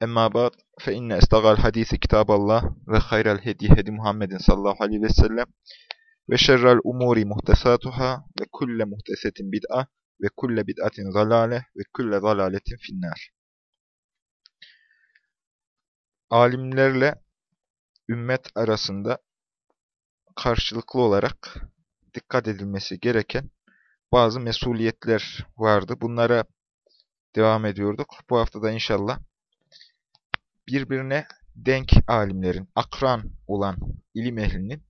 Emma ba'd fe inne estagal hadisi kitaballah ve hayral hedi hedi Muhammedin sallallahu aleyhi ve sellem ve şerrel umuri muhtesatuhâ ve kulle muhtesetin bid'a ve kulle bid'atin zalale ve kulle zalaletin finnâr. Alimlerle ümmet arasında karşılıklı olarak dikkat edilmesi gereken bazı mesuliyetler vardı. Bunlara devam ediyorduk. Bu haftada inşallah birbirine denk alimlerin, akran olan ilim ehlinin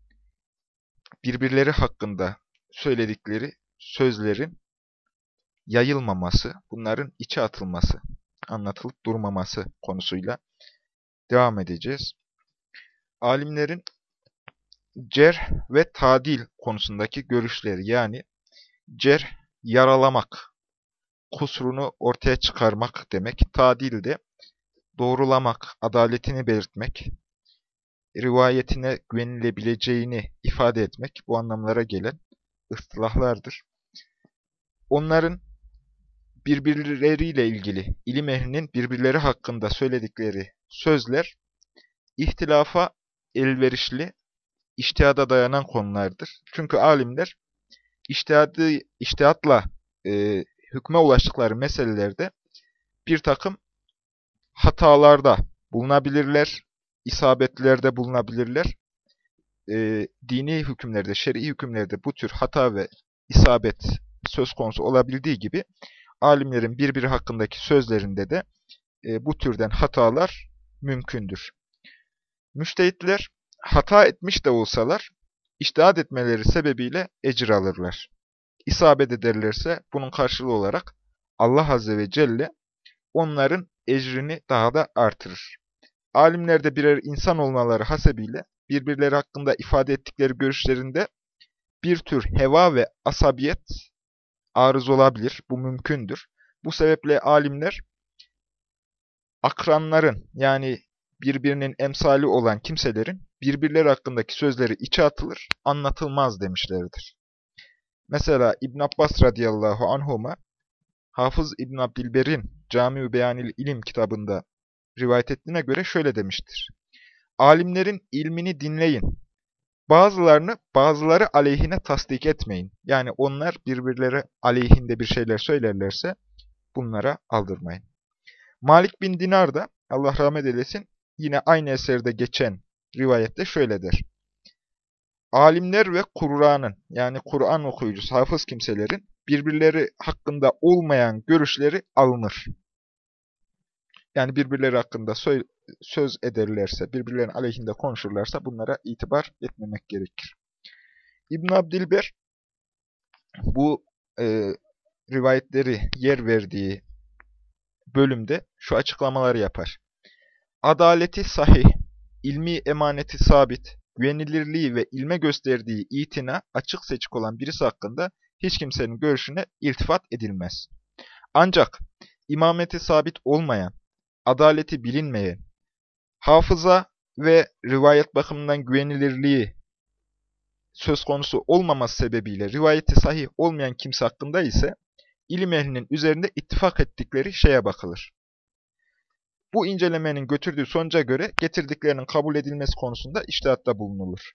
birbirleri hakkında söyledikleri sözlerin yayılmaması, bunların içe atılması, anlatılıp durmaması konusuyla devam edeceğiz. Alimlerin cerh ve tadil konusundaki görüşleri yani cerh yaralamak, kusurunu ortaya çıkarmak demek. Tadil de doğrulamak, adaletini belirtmek, rivayetine güvenilebileceğini ifade etmek bu anlamlara gelen ıstılahlardır. Onların birbirleriyle ilgili, ilim ehlinin birbirleri hakkında söyledikleri sözler, ihtilafa elverişli, iştihada dayanan konulardır. Çünkü alimler, iştihadı, iştihatla e, hükme ulaştıkları meselelerde bir takım hatalarda bulunabilirler, isabetlerde bulunabilirler. E, dini hükümlerde, şer'i hükümlerde bu tür hata ve isabet söz konusu olabildiği gibi alimlerin birbiri hakkındaki sözlerinde de e, bu türden hatalar mümkündür. Müştehitler hata etmiş de olsalar iştihat etmeleri sebebiyle ecir alırlar. İsabet ederlerse bunun karşılığı olarak Allah Azze ve Celle onların ecrini daha da artırır. Alimler de birer insan olmaları hasebiyle birbirleri hakkında ifade ettikleri görüşlerinde bir tür heva ve asabiyet arız olabilir. Bu mümkündür. Bu sebeple alimler akranların yani birbirinin emsali olan kimselerin birbirleri hakkındaki sözleri içe atılır, anlatılmaz demişlerdir. Mesela İbn Abbas radıyallahu anhuma Hafız İbn Abdilber'in Cami-ü Beyanil İlim kitabında rivayet ettiğine göre şöyle demiştir. Alimlerin ilmini dinleyin. Bazılarını bazıları aleyhine tasdik etmeyin. Yani onlar birbirleri aleyhinde bir şeyler söylerlerse bunlara aldırmayın. Malik bin Dinar da Allah rahmet eylesin yine aynı eserde geçen rivayette şöyle der. Alimler ve Kur'an'ın yani Kur'an okuyucusu, hafız kimselerin birbirleri hakkında olmayan görüşleri alınır. Yani birbirleri hakkında söz ederlerse, birbirlerinin aleyhinde konuşurlarsa bunlara itibar etmemek gerekir. İbn Abdilber bu e, rivayetleri yer verdiği bölümde şu açıklamaları yapar. Adaleti sahih, ilmi emaneti sabit, güvenilirliği ve ilme gösterdiği itina açık seçik olan birisi hakkında hiç kimsenin görüşüne iltifat edilmez. Ancak imameti sabit olmayan, adaleti bilinmeyen, hafıza ve rivayet bakımından güvenilirliği söz konusu olmaması sebebiyle rivayeti sahih olmayan kimse hakkında ise ilim ehlinin üzerinde ittifak ettikleri şeye bakılır. Bu incelemenin götürdüğü sonuca göre getirdiklerinin kabul edilmesi konusunda iştihatta bulunulur.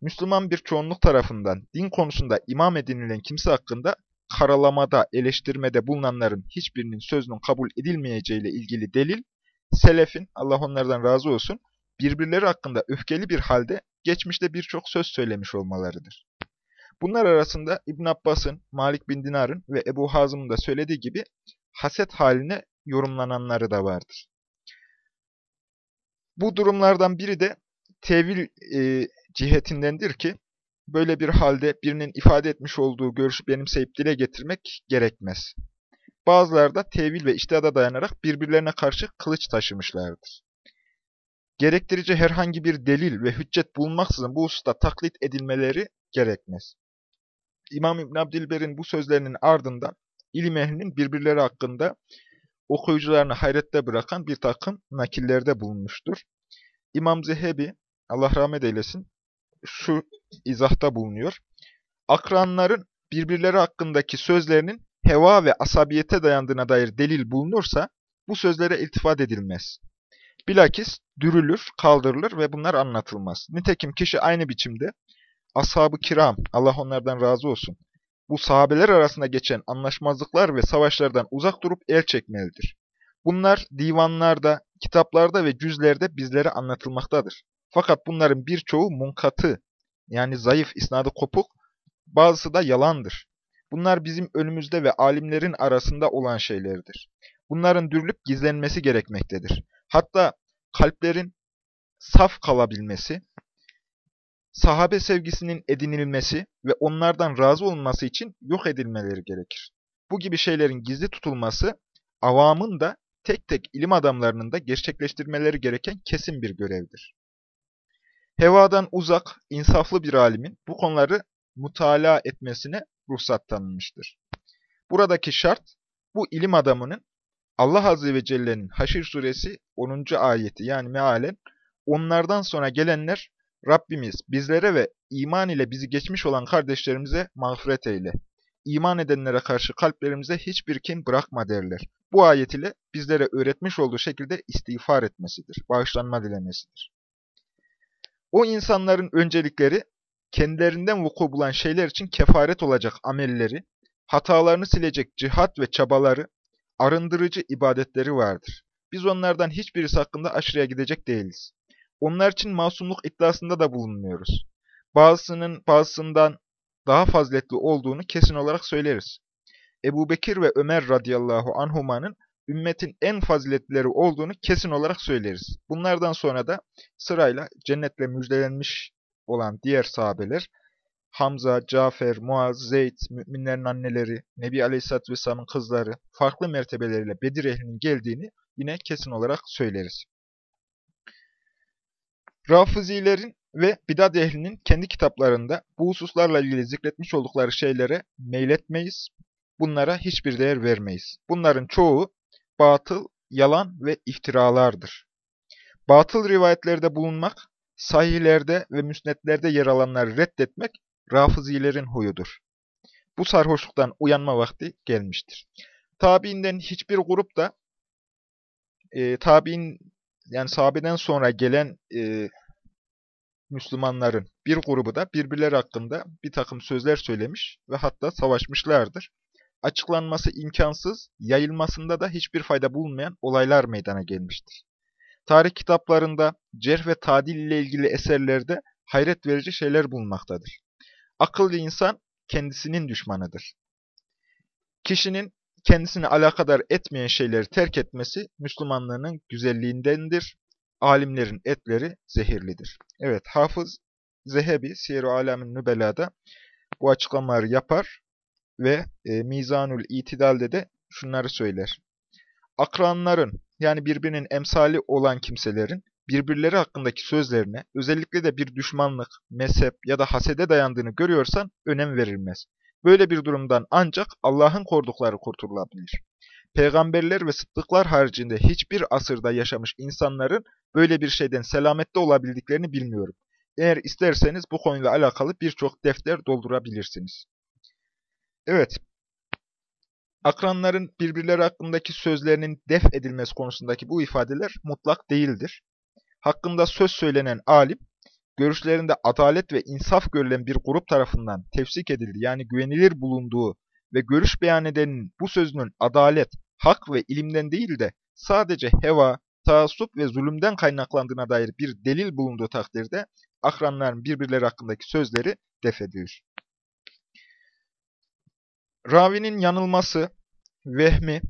Müslüman bir çoğunluk tarafından din konusunda imam edinilen kimse hakkında karalamada, eleştirmede bulunanların hiçbirinin sözünün kabul edilmeyeceğiyle ilgili delil, selefin, Allah onlardan razı olsun, birbirleri hakkında öfkeli bir halde geçmişte birçok söz söylemiş olmalarıdır. Bunlar arasında İbn Abbas'ın, Malik bin Dinar'ın ve Ebu Hazım'ın da söylediği gibi haset haline yorumlananları da vardır. Bu durumlardan biri de tevil e, cihetindendir ki, böyle bir halde birinin ifade etmiş olduğu görüşü benimseyip dile getirmek gerekmez. Bazıları da tevil ve iştihada dayanarak birbirlerine karşı kılıç taşımışlardır. gerektirici herhangi bir delil ve hüccet bulunmaksızın bu hususta taklit edilmeleri gerekmez. İmam İbn Abdilber'in bu sözlerinin ardından ilim ehlinin birbirleri hakkında okuyucularını hayrette bırakan bir takım nakillerde bulunmuştur. İmam Zehebi, Allah rahmet eylesin, şu izahta bulunuyor. Akranların birbirleri hakkındaki sözlerinin heva ve asabiyete dayandığına dair delil bulunursa bu sözlere iltifat edilmez. Bilakis dürülür, kaldırılır ve bunlar anlatılmaz. Nitekim kişi aynı biçimde ashab-ı kiram, Allah onlardan razı olsun, bu sahabeler arasında geçen anlaşmazlıklar ve savaşlardan uzak durup el çekmelidir. Bunlar divanlarda, kitaplarda ve cüzlerde bizlere anlatılmaktadır. Fakat bunların birçoğu munkatı, yani zayıf, isnadı kopuk, bazısı da yalandır. Bunlar bizim önümüzde ve alimlerin arasında olan şeylerdir. Bunların dürülüp gizlenmesi gerekmektedir. Hatta kalplerin saf kalabilmesi, sahabe sevgisinin edinilmesi ve onlardan razı olunması için yok edilmeleri gerekir. Bu gibi şeylerin gizli tutulması, avamın da tek tek ilim adamlarının da gerçekleştirmeleri gereken kesin bir görevdir. Hevadan uzak, insaflı bir alimin bu konuları mutala etmesine ruhsat tanınmıştır. Buradaki şart, bu ilim adamının Allah Azze ve Celle'nin Haşir suresi 10. ayeti yani mealen, onlardan sonra gelenler Rabbimiz bizlere ve iman ile bizi geçmiş olan kardeşlerimize mağfiret eyle. İman edenlere karşı kalplerimize hiçbir kin bırakma derler. Bu ayet ile bizlere öğretmiş olduğu şekilde istiğfar etmesidir, bağışlanma dilemesidir. O insanların öncelikleri, kendilerinden vuku bulan şeyler için kefaret olacak amelleri, hatalarını silecek cihat ve çabaları, arındırıcı ibadetleri vardır. Biz onlardan hiçbirisi hakkında aşırıya gidecek değiliz. Onlar için masumluk iddiasında da bulunmuyoruz. Bazısının bazısından daha faziletli olduğunu kesin olarak söyleriz. Ebu Bekir ve Ömer radıyallahu anhumanın ümmetin en faziletlileri olduğunu kesin olarak söyleriz. Bunlardan sonra da sırayla cennetle müjdelenmiş olan diğer sahabeler, Hamza, Cafer, Muaz, Zeyd, müminlerin anneleri, Nebi Aleyhisselatü Vesselam'ın kızları, farklı mertebeleriyle Bedir ehlinin geldiğini yine kesin olarak söyleriz. Rafizilerin ve bidat ehlinin kendi kitaplarında bu hususlarla ilgili zikretmiş oldukları şeylere meyletmeyiz, bunlara hiçbir değer vermeyiz. Bunların çoğu batıl, yalan ve iftiralardır. Batıl rivayetlerde bulunmak, sahihlerde ve müsnetlerde yer alanları reddetmek rafizilerin huyudur. Bu sarhoşluktan uyanma vakti gelmiştir. Tabiinden hiçbir grup da e, tabiin yani sahabeden sonra gelen e, Müslümanların bir grubu da birbirleri hakkında bir takım sözler söylemiş ve hatta savaşmışlardır. Açıklanması imkansız, yayılmasında da hiçbir fayda bulunmayan olaylar meydana gelmiştir. Tarih kitaplarında cerh ve tadil ile ilgili eserlerde hayret verici şeyler bulunmaktadır. Akıllı insan kendisinin düşmanıdır. Kişinin kendisini alakadar etmeyen şeyleri terk etmesi Müslümanlığının güzelliğindendir. Alimlerin etleri zehirlidir. Evet, Hafız Zehebi, Siyer-i Alamin Nübela'da bu açıklamaları yapar ve e, Mizanül İtidal'de de şunları söyler. Akranların, yani birbirinin emsali olan kimselerin birbirleri hakkındaki sözlerine, özellikle de bir düşmanlık, mezhep ya da hasede dayandığını görüyorsan önem verilmez. Böyle bir durumdan ancak Allah'ın kordukları kurtulabilir. Peygamberler ve sıddıklar haricinde hiçbir asırda yaşamış insanların böyle bir şeyden selamette olabildiklerini bilmiyorum. Eğer isterseniz bu konuyla alakalı birçok defter doldurabilirsiniz. Evet, akranların birbirleri hakkındaki sözlerinin def edilmesi konusundaki bu ifadeler mutlak değildir. Hakkında söz söylenen alim, görüşlerinde adalet ve insaf görülen bir grup tarafından tefsik edildi, yani güvenilir bulunduğu ve görüş beyan edenin bu sözünün adalet, hak ve ilimden değil de sadece heva, taassup ve zulümden kaynaklandığına dair bir delil bulunduğu takdirde akranların birbirleri hakkındaki sözleri defedilir. Ravinin yanılması, vehmi,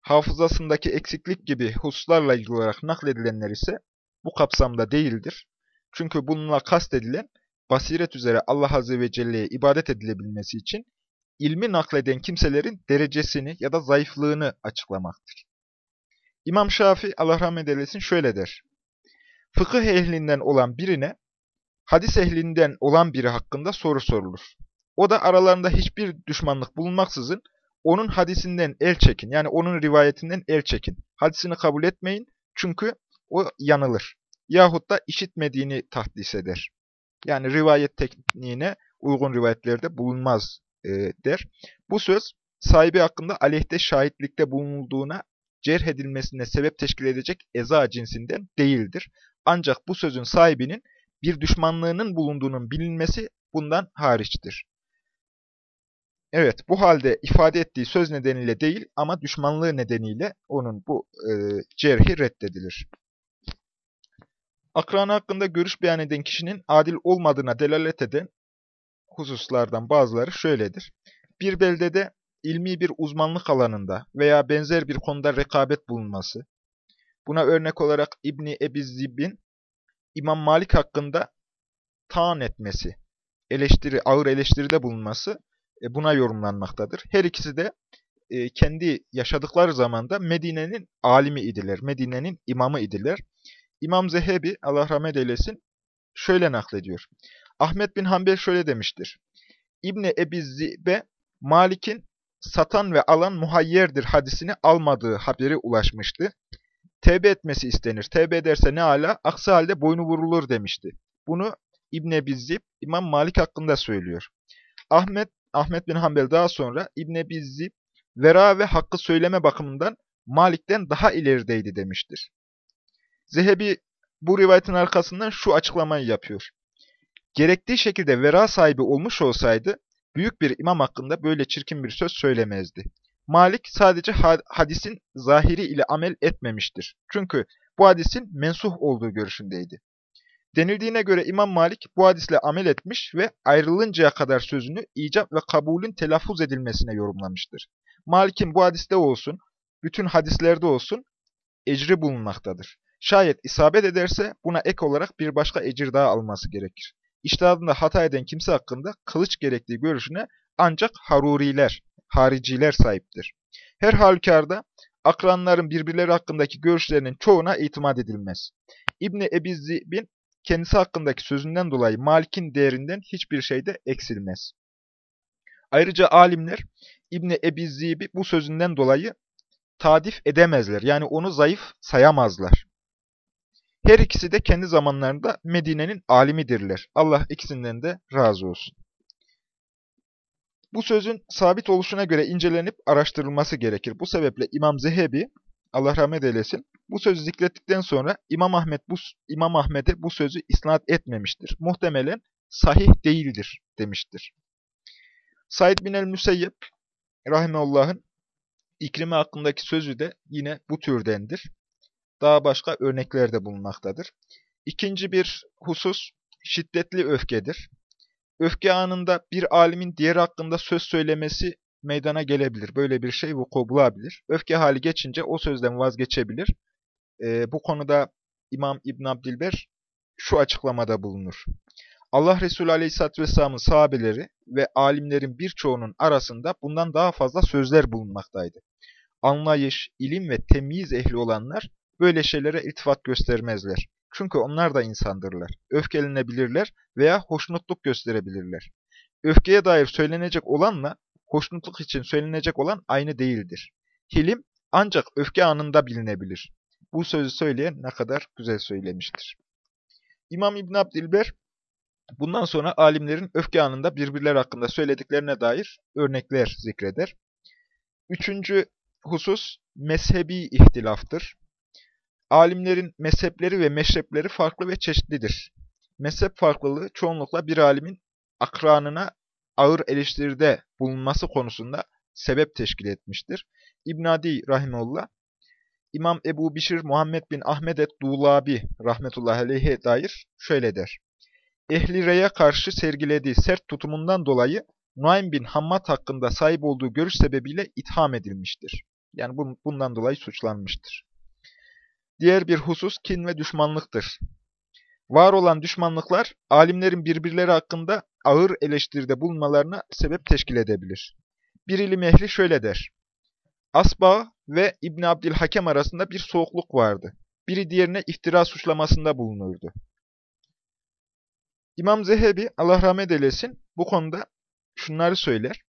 hafızasındaki eksiklik gibi hususlarla ilgili olarak nakledilenler ise bu kapsamda değildir. Çünkü bununla kastedilen basiret üzere Allah Azze ve Celle'ye ibadet edilebilmesi için ilmi nakleden kimselerin derecesini ya da zayıflığını açıklamaktır. İmam Şafii Allah rahmet eylesin şöyle der. fıkıh ehlinden olan birine hadis ehlinden olan biri hakkında soru sorulur. O da aralarında hiçbir düşmanlık bulunmaksızın onun hadisinden el çekin. Yani onun rivayetinden el çekin. Hadisini kabul etmeyin çünkü o yanılır. Yahut da işitmediğini tahdis eder. Yani rivayet tekniğine uygun rivayetlerde bulunmaz e, der. Bu söz sahibi hakkında aleyhte şahitlikte bulunulduğuna cerh edilmesine sebep teşkil edecek eza cinsinden değildir. Ancak bu sözün sahibinin bir düşmanlığının bulunduğunun bilinmesi bundan hariçtir. Evet, bu halde ifade ettiği söz nedeniyle değil ama düşmanlığı nedeniyle onun bu e, cerhi reddedilir. Akranı hakkında görüş beyan eden kişinin adil olmadığına delalet eden hususlardan bazıları şöyledir. Bir beldede ilmi bir uzmanlık alanında veya benzer bir konuda rekabet bulunması, buna örnek olarak İbni Ebi Zib'in İmam Malik hakkında taan etmesi, eleştiri, ağır eleştiride bulunması buna yorumlanmaktadır. Her ikisi de e, kendi yaşadıkları zamanda Medine'nin alimi idiler, Medine'nin imamı idiler. İmam Zehebi, Allah rahmet eylesin, şöyle naklediyor. Ahmet bin Hanbel şöyle demiştir. İbni Ebi Zibe, Malik'in satan ve alan muhayyerdir hadisini almadığı haberi ulaşmıştı. Tevbe etmesi istenir. Tevbe ederse ne ala, aksi halde boynu vurulur demişti. Bunu İbn Ebi Zib, İmam Malik hakkında söylüyor. Ahmet Ahmet bin Hanbel daha sonra İbn Ebi Zib, vera ve hakkı söyleme bakımından Malik'ten daha ilerideydi demiştir. Zehebi bu rivayetin arkasından şu açıklamayı yapıyor. Gerektiği şekilde vera sahibi olmuş olsaydı, büyük bir imam hakkında böyle çirkin bir söz söylemezdi. Malik sadece hadisin zahiri ile amel etmemiştir. Çünkü bu hadisin mensuh olduğu görüşündeydi. Denildiğine göre İmam Malik bu hadisle amel etmiş ve ayrılıncaya kadar sözünü icap ve kabulün telaffuz edilmesine yorumlamıştır. Malik'in bu hadiste olsun, bütün hadislerde olsun ecri bulunmaktadır. Şayet isabet ederse buna ek olarak bir başka ecir daha alması gerekir. İştihadında hata eden kimse hakkında kılıç gerektiği görüşüne ancak haruriler, hariciler sahiptir. Her halükarda akranların birbirleri hakkındaki görüşlerinin çoğuna itimat edilmez. İbni Ebi Zib'in kendisi hakkındaki sözünden dolayı Malik'in değerinden hiçbir şeyde eksilmez. Ayrıca alimler İbni Ebi Zib'i bu sözünden dolayı tadif edemezler. Yani onu zayıf sayamazlar. Her ikisi de kendi zamanlarında Medine'nin alimidirler. Allah ikisinden de razı olsun. Bu sözün sabit oluşuna göre incelenip araştırılması gerekir. Bu sebeple İmam Zehebi, Allah rahmet eylesin, bu sözü zikrettikten sonra İmam Ahmet bu İmam Ahmet'e bu sözü isnat etmemiştir. Muhtemelen sahih değildir demiştir. Said bin el-Müseyyep rahimehullah'ın İkrime hakkındaki sözü de yine bu türdendir. Daha başka örnekler de bulunmaktadır. İkinci bir husus şiddetli öfkedir. Öfke anında bir alimin diğer hakkında söz söylemesi meydana gelebilir. Böyle bir şey vuku bulabilir. Öfke hali geçince o sözden vazgeçebilir. Ee, bu konuda İmam İbn Abdilber şu açıklamada bulunur. Allah Resulü Aleyhisselatü Vesselam'ın sahabeleri ve alimlerin birçoğunun arasında bundan daha fazla sözler bulunmaktaydı. Anlayış, ilim ve temyiz ehli olanlar böyle şeylere iltifat göstermezler. Çünkü onlar da insandırlar. Öfkelenebilirler veya hoşnutluk gösterebilirler. Öfkeye dair söylenecek olanla hoşnutluk için söylenecek olan aynı değildir. Hilim ancak öfke anında bilinebilir. Bu sözü söyleyen ne kadar güzel söylemiştir. İmam İbn Abdilber bundan sonra alimlerin öfke anında birbirler hakkında söylediklerine dair örnekler zikreder. Üçüncü husus mezhebi ihtilaftır. Alimlerin mezhepleri ve meşrepleri farklı ve çeşitlidir. Mezhep farklılığı çoğunlukla bir alimin akranına ağır eleştiride bulunması konusunda sebep teşkil etmiştir. İbn Adi rahimullah İmam Ebu Bişir Muhammed bin Ahmed et-Dulabi rahmetullahi aleyhe dair şöyle der. Ehli Rey'e karşı sergilediği sert tutumundan dolayı Nuaym bin Hammad hakkında sahip olduğu görüş sebebiyle itham edilmiştir. Yani bundan dolayı suçlanmıştır. Diğer bir husus kin ve düşmanlıktır. Var olan düşmanlıklar, alimlerin birbirleri hakkında ağır eleştiride bulunmalarına sebep teşkil edebilir. Bir ilim ehli şöyle der. Asba ve İbn Abdülhakem arasında bir soğukluk vardı. biri diğerine iftira suçlamasında bulunurdu. İmam Zehebi, Allah rahmet eylesin, bu konuda şunları söyler.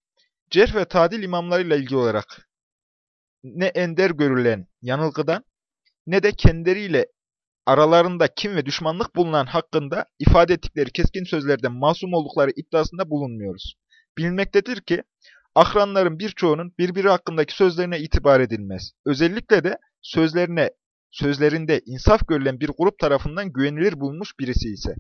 Cerh ve tadil imamlarıyla ilgili olarak ne ender görülen yanılgıdan ne de kendileriyle aralarında kim ve düşmanlık bulunan hakkında ifade ettikleri keskin sözlerden masum oldukları iddiasında bulunmuyoruz. Bilinmektedir ki, akranların birçoğunun birbiri hakkındaki sözlerine itibar edilmez. Özellikle de sözlerine, sözlerinde insaf görülen bir grup tarafından güvenilir bulunmuş birisi ise.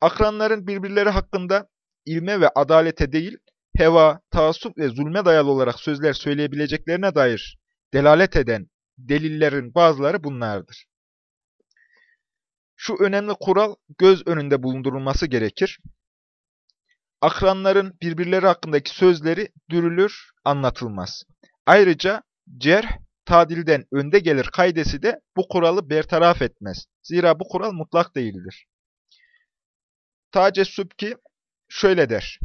Akranların birbirleri hakkında ilme ve adalete değil, heva, taassup ve zulme dayalı olarak sözler söyleyebileceklerine dair delalet eden delillerin bazıları bunlardır. Şu önemli kural göz önünde bulundurulması gerekir. Akranların birbirleri hakkındaki sözleri dürülür, anlatılmaz. Ayrıca cerh, tadilden önde gelir kaydesi de bu kuralı bertaraf etmez. Zira bu kural mutlak değildir. Tace Sübki şöyle der.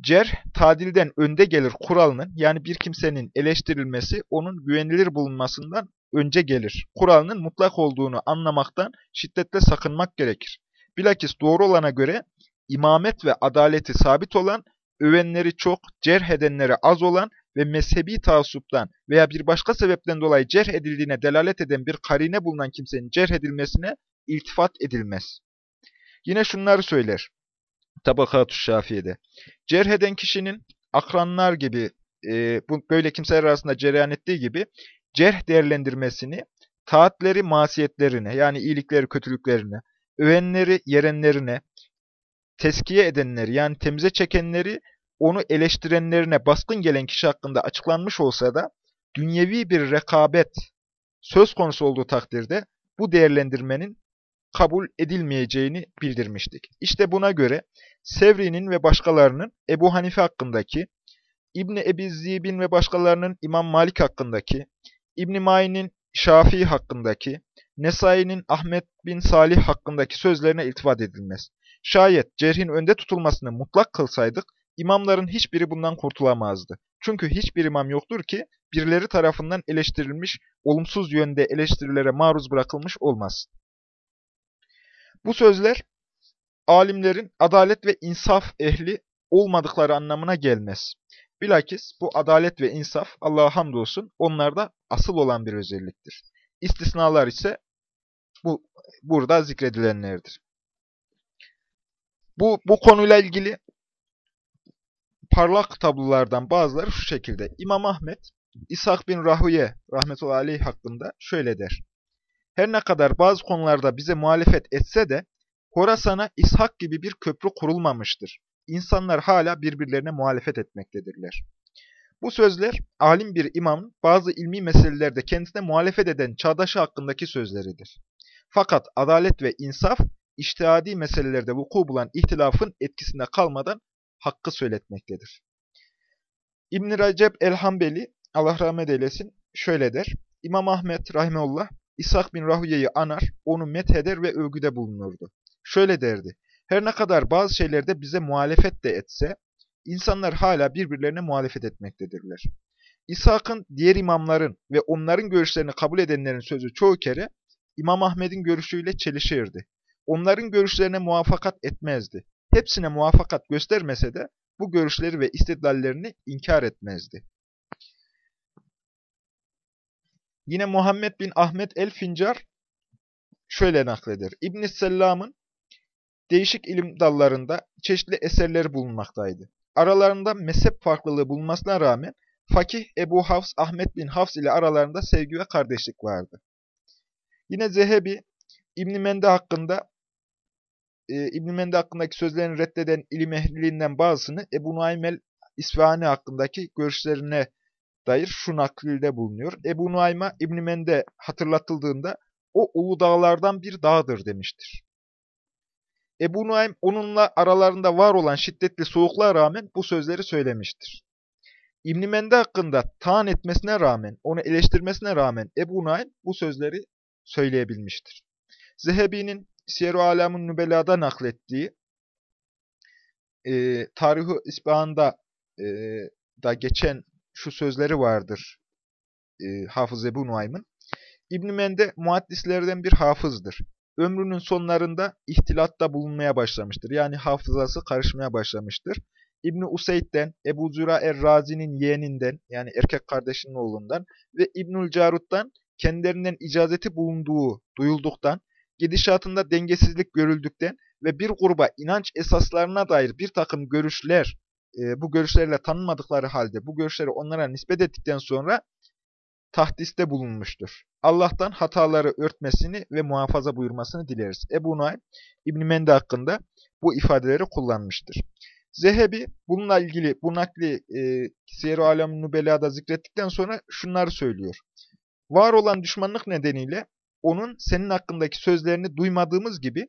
Cerh, tadilden önde gelir kuralının, yani bir kimsenin eleştirilmesi, onun güvenilir bulunmasından önce gelir. Kuralının mutlak olduğunu anlamaktan şiddetle sakınmak gerekir. Bilakis doğru olana göre imamet ve adaleti sabit olan, övenleri çok, cerh edenleri az olan ve mezhebi taassuptan veya bir başka sebepten dolayı cerh edildiğine delalet eden bir karine bulunan kimsenin cerh edilmesine iltifat edilmez. Yine şunları söyler. Tabakat-ı Şafiye'de. Cerh eden kişinin akranlar gibi, e, bu böyle kimseler arasında cereyan ettiği gibi cerh değerlendirmesini taatleri masiyetlerine yani iyilikleri kötülüklerine, övenleri yerenlerine, teskiye edenleri yani temize çekenleri onu eleştirenlerine baskın gelen kişi hakkında açıklanmış olsa da dünyevi bir rekabet söz konusu olduğu takdirde bu değerlendirmenin kabul edilmeyeceğini bildirmiştik. İşte buna göre Sevri'nin ve başkalarının Ebu Hanife hakkındaki, İbni Ebi Zibin ve başkalarının İmam Malik hakkındaki, İbn Ma'in'in Şafii hakkındaki, Nesai'nin Ahmet bin Salih hakkındaki sözlerine iltifat edilmez. Şayet cerhin önde tutulmasını mutlak kılsaydık, imamların hiçbiri bundan kurtulamazdı. Çünkü hiçbir imam yoktur ki birileri tarafından eleştirilmiş, olumsuz yönde eleştirilere maruz bırakılmış olmaz. Bu sözler alimlerin adalet ve insaf ehli olmadıkları anlamına gelmez. Bilakis bu adalet ve insaf Allah'a hamdolsun onlarda asıl olan bir özelliktir. İstisnalar ise bu burada zikredilenlerdir. Bu, bu konuyla ilgili parlak tablolardan bazıları şu şekilde. İmam Ahmet, İshak bin Rahuye rahmetullahi aleyh hakkında şöyle der. Her ne kadar bazı konularda bize muhalefet etse de Horasan'a İshak gibi bir köprü kurulmamıştır. İnsanlar hala birbirlerine muhalefet etmektedirler. Bu sözler alim bir imamın bazı ilmi meselelerde kendisine muhalefet eden çağdaşı hakkındaki sözleridir. Fakat adalet ve insaf, iştihadi meselelerde vuku bulan ihtilafın etkisinde kalmadan hakkı söyletmektedir. İbn-i Recep el-Hambeli, Allah rahmet eylesin, şöyle der. İmam Ahmet rahimeullah, İshak bin Rahuye'yi anar, onu metheder ve övgüde bulunurdu. Şöyle derdi, her ne kadar bazı şeylerde bize muhalefet de etse, insanlar hala birbirlerine muhalefet etmektedirler. İshak'ın diğer imamların ve onların görüşlerini kabul edenlerin sözü çoğu kere İmam Ahmet'in görüşüyle çelişirdi. Onların görüşlerine muvaffakat etmezdi. Hepsine muvaffakat göstermese de bu görüşleri ve istidlallerini inkar etmezdi. Yine Muhammed bin Ahmet el-Fincar şöyle nakleder. İbn-i Sellam'ın değişik ilim dallarında çeşitli eserleri bulunmaktaydı. Aralarında mezhep farklılığı bulunmasına rağmen Fakih Ebu Hafs Ahmet bin Hafs ile aralarında sevgi ve kardeşlik vardı. Yine Zehebi İbn Mende hakkında e, İbn Mende hakkındaki sözlerini reddeden ilim ehliliğinden bazısını Ebu Nuaym İsfahani hakkındaki görüşlerine dair şu naklilde bulunuyor. Ebu Nuaym'a İbn Mende hatırlatıldığında o ulu dağlardan bir dağdır demiştir. Ebu Nuaym onunla aralarında var olan şiddetli soğukluğa rağmen bu sözleri söylemiştir. İbn Mende hakkında taan etmesine rağmen, onu eleştirmesine rağmen Ebu Nuaym bu sözleri söyleyebilmiştir. Zehebi'nin Siyer-i Alam'ın Nübela'da naklettiği e, Tarih-i İspahan'da e, da geçen şu sözleri vardır e, Hafız Ebu Nuaym'ın. İbn Mende muaddislerden bir hafızdır. Ömrünün sonlarında ihtilatta bulunmaya başlamıştır. Yani hafızası karışmaya başlamıştır. İbni Useyd'den, Ebu Züra er-Razi'nin yeğeninden yani erkek kardeşinin oğlundan ve İbnül Carut'tan kendilerinden icazeti bulunduğu duyulduktan, gidişatında dengesizlik görüldükten ve bir gruba inanç esaslarına dair bir takım görüşler, e, bu görüşlerle tanınmadıkları halde bu görüşleri onlara nispet ettikten sonra tahdiste bulunmuştur. Allah'tan hataları örtmesini ve muhafaza buyurmasını dileriz. Ebu Naim, İbn Mende hakkında bu ifadeleri kullanmıştır. Zehebi bununla ilgili bu nakli e, Siyer-i Alem Nubela'da zikrettikten sonra şunları söylüyor. Var olan düşmanlık nedeniyle onun senin hakkındaki sözlerini duymadığımız gibi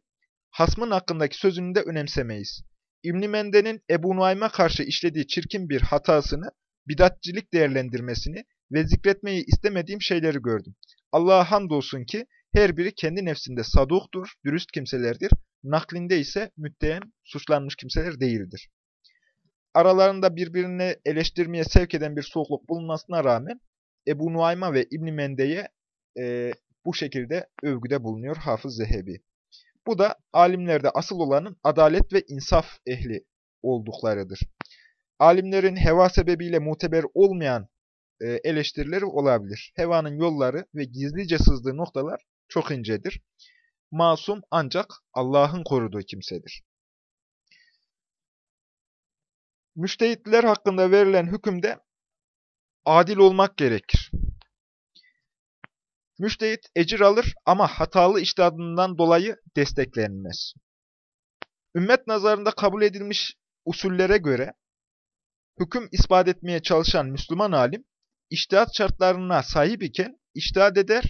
hasmın hakkındaki sözünü de önemsemeyiz. İbn Mende'nin Ebu Nuaym'a karşı işlediği çirkin bir hatasını, bidatçilik değerlendirmesini ve zikretmeyi istemediğim şeyleri gördüm. Allah'a hamdolsun ki her biri kendi nefsinde saduktur, dürüst kimselerdir. Naklinde ise müttehem, suçlanmış kimseler değildir. Aralarında birbirini eleştirmeye sevk eden bir soğukluk bulunmasına rağmen Ebu Nuayma ve İbn Mende'ye e, bu şekilde övgüde bulunuyor Hafız Zehebi. Bu da alimlerde asıl olanın adalet ve insaf ehli olduklarıdır. Alimlerin heva sebebiyle muteber olmayan eleştirileri olabilir. Hevanın yolları ve gizlice sızdığı noktalar çok incedir. Masum ancak Allah'ın koruduğu kimsedir. Müştehitler hakkında verilen hükümde adil olmak gerekir. Müştehit ecir alır ama hatalı iştihadından dolayı desteklenmez. Ümmet nazarında kabul edilmiş usullere göre hüküm ispat etmeye çalışan Müslüman alim, iştihat şartlarına sahip iken iştihat eder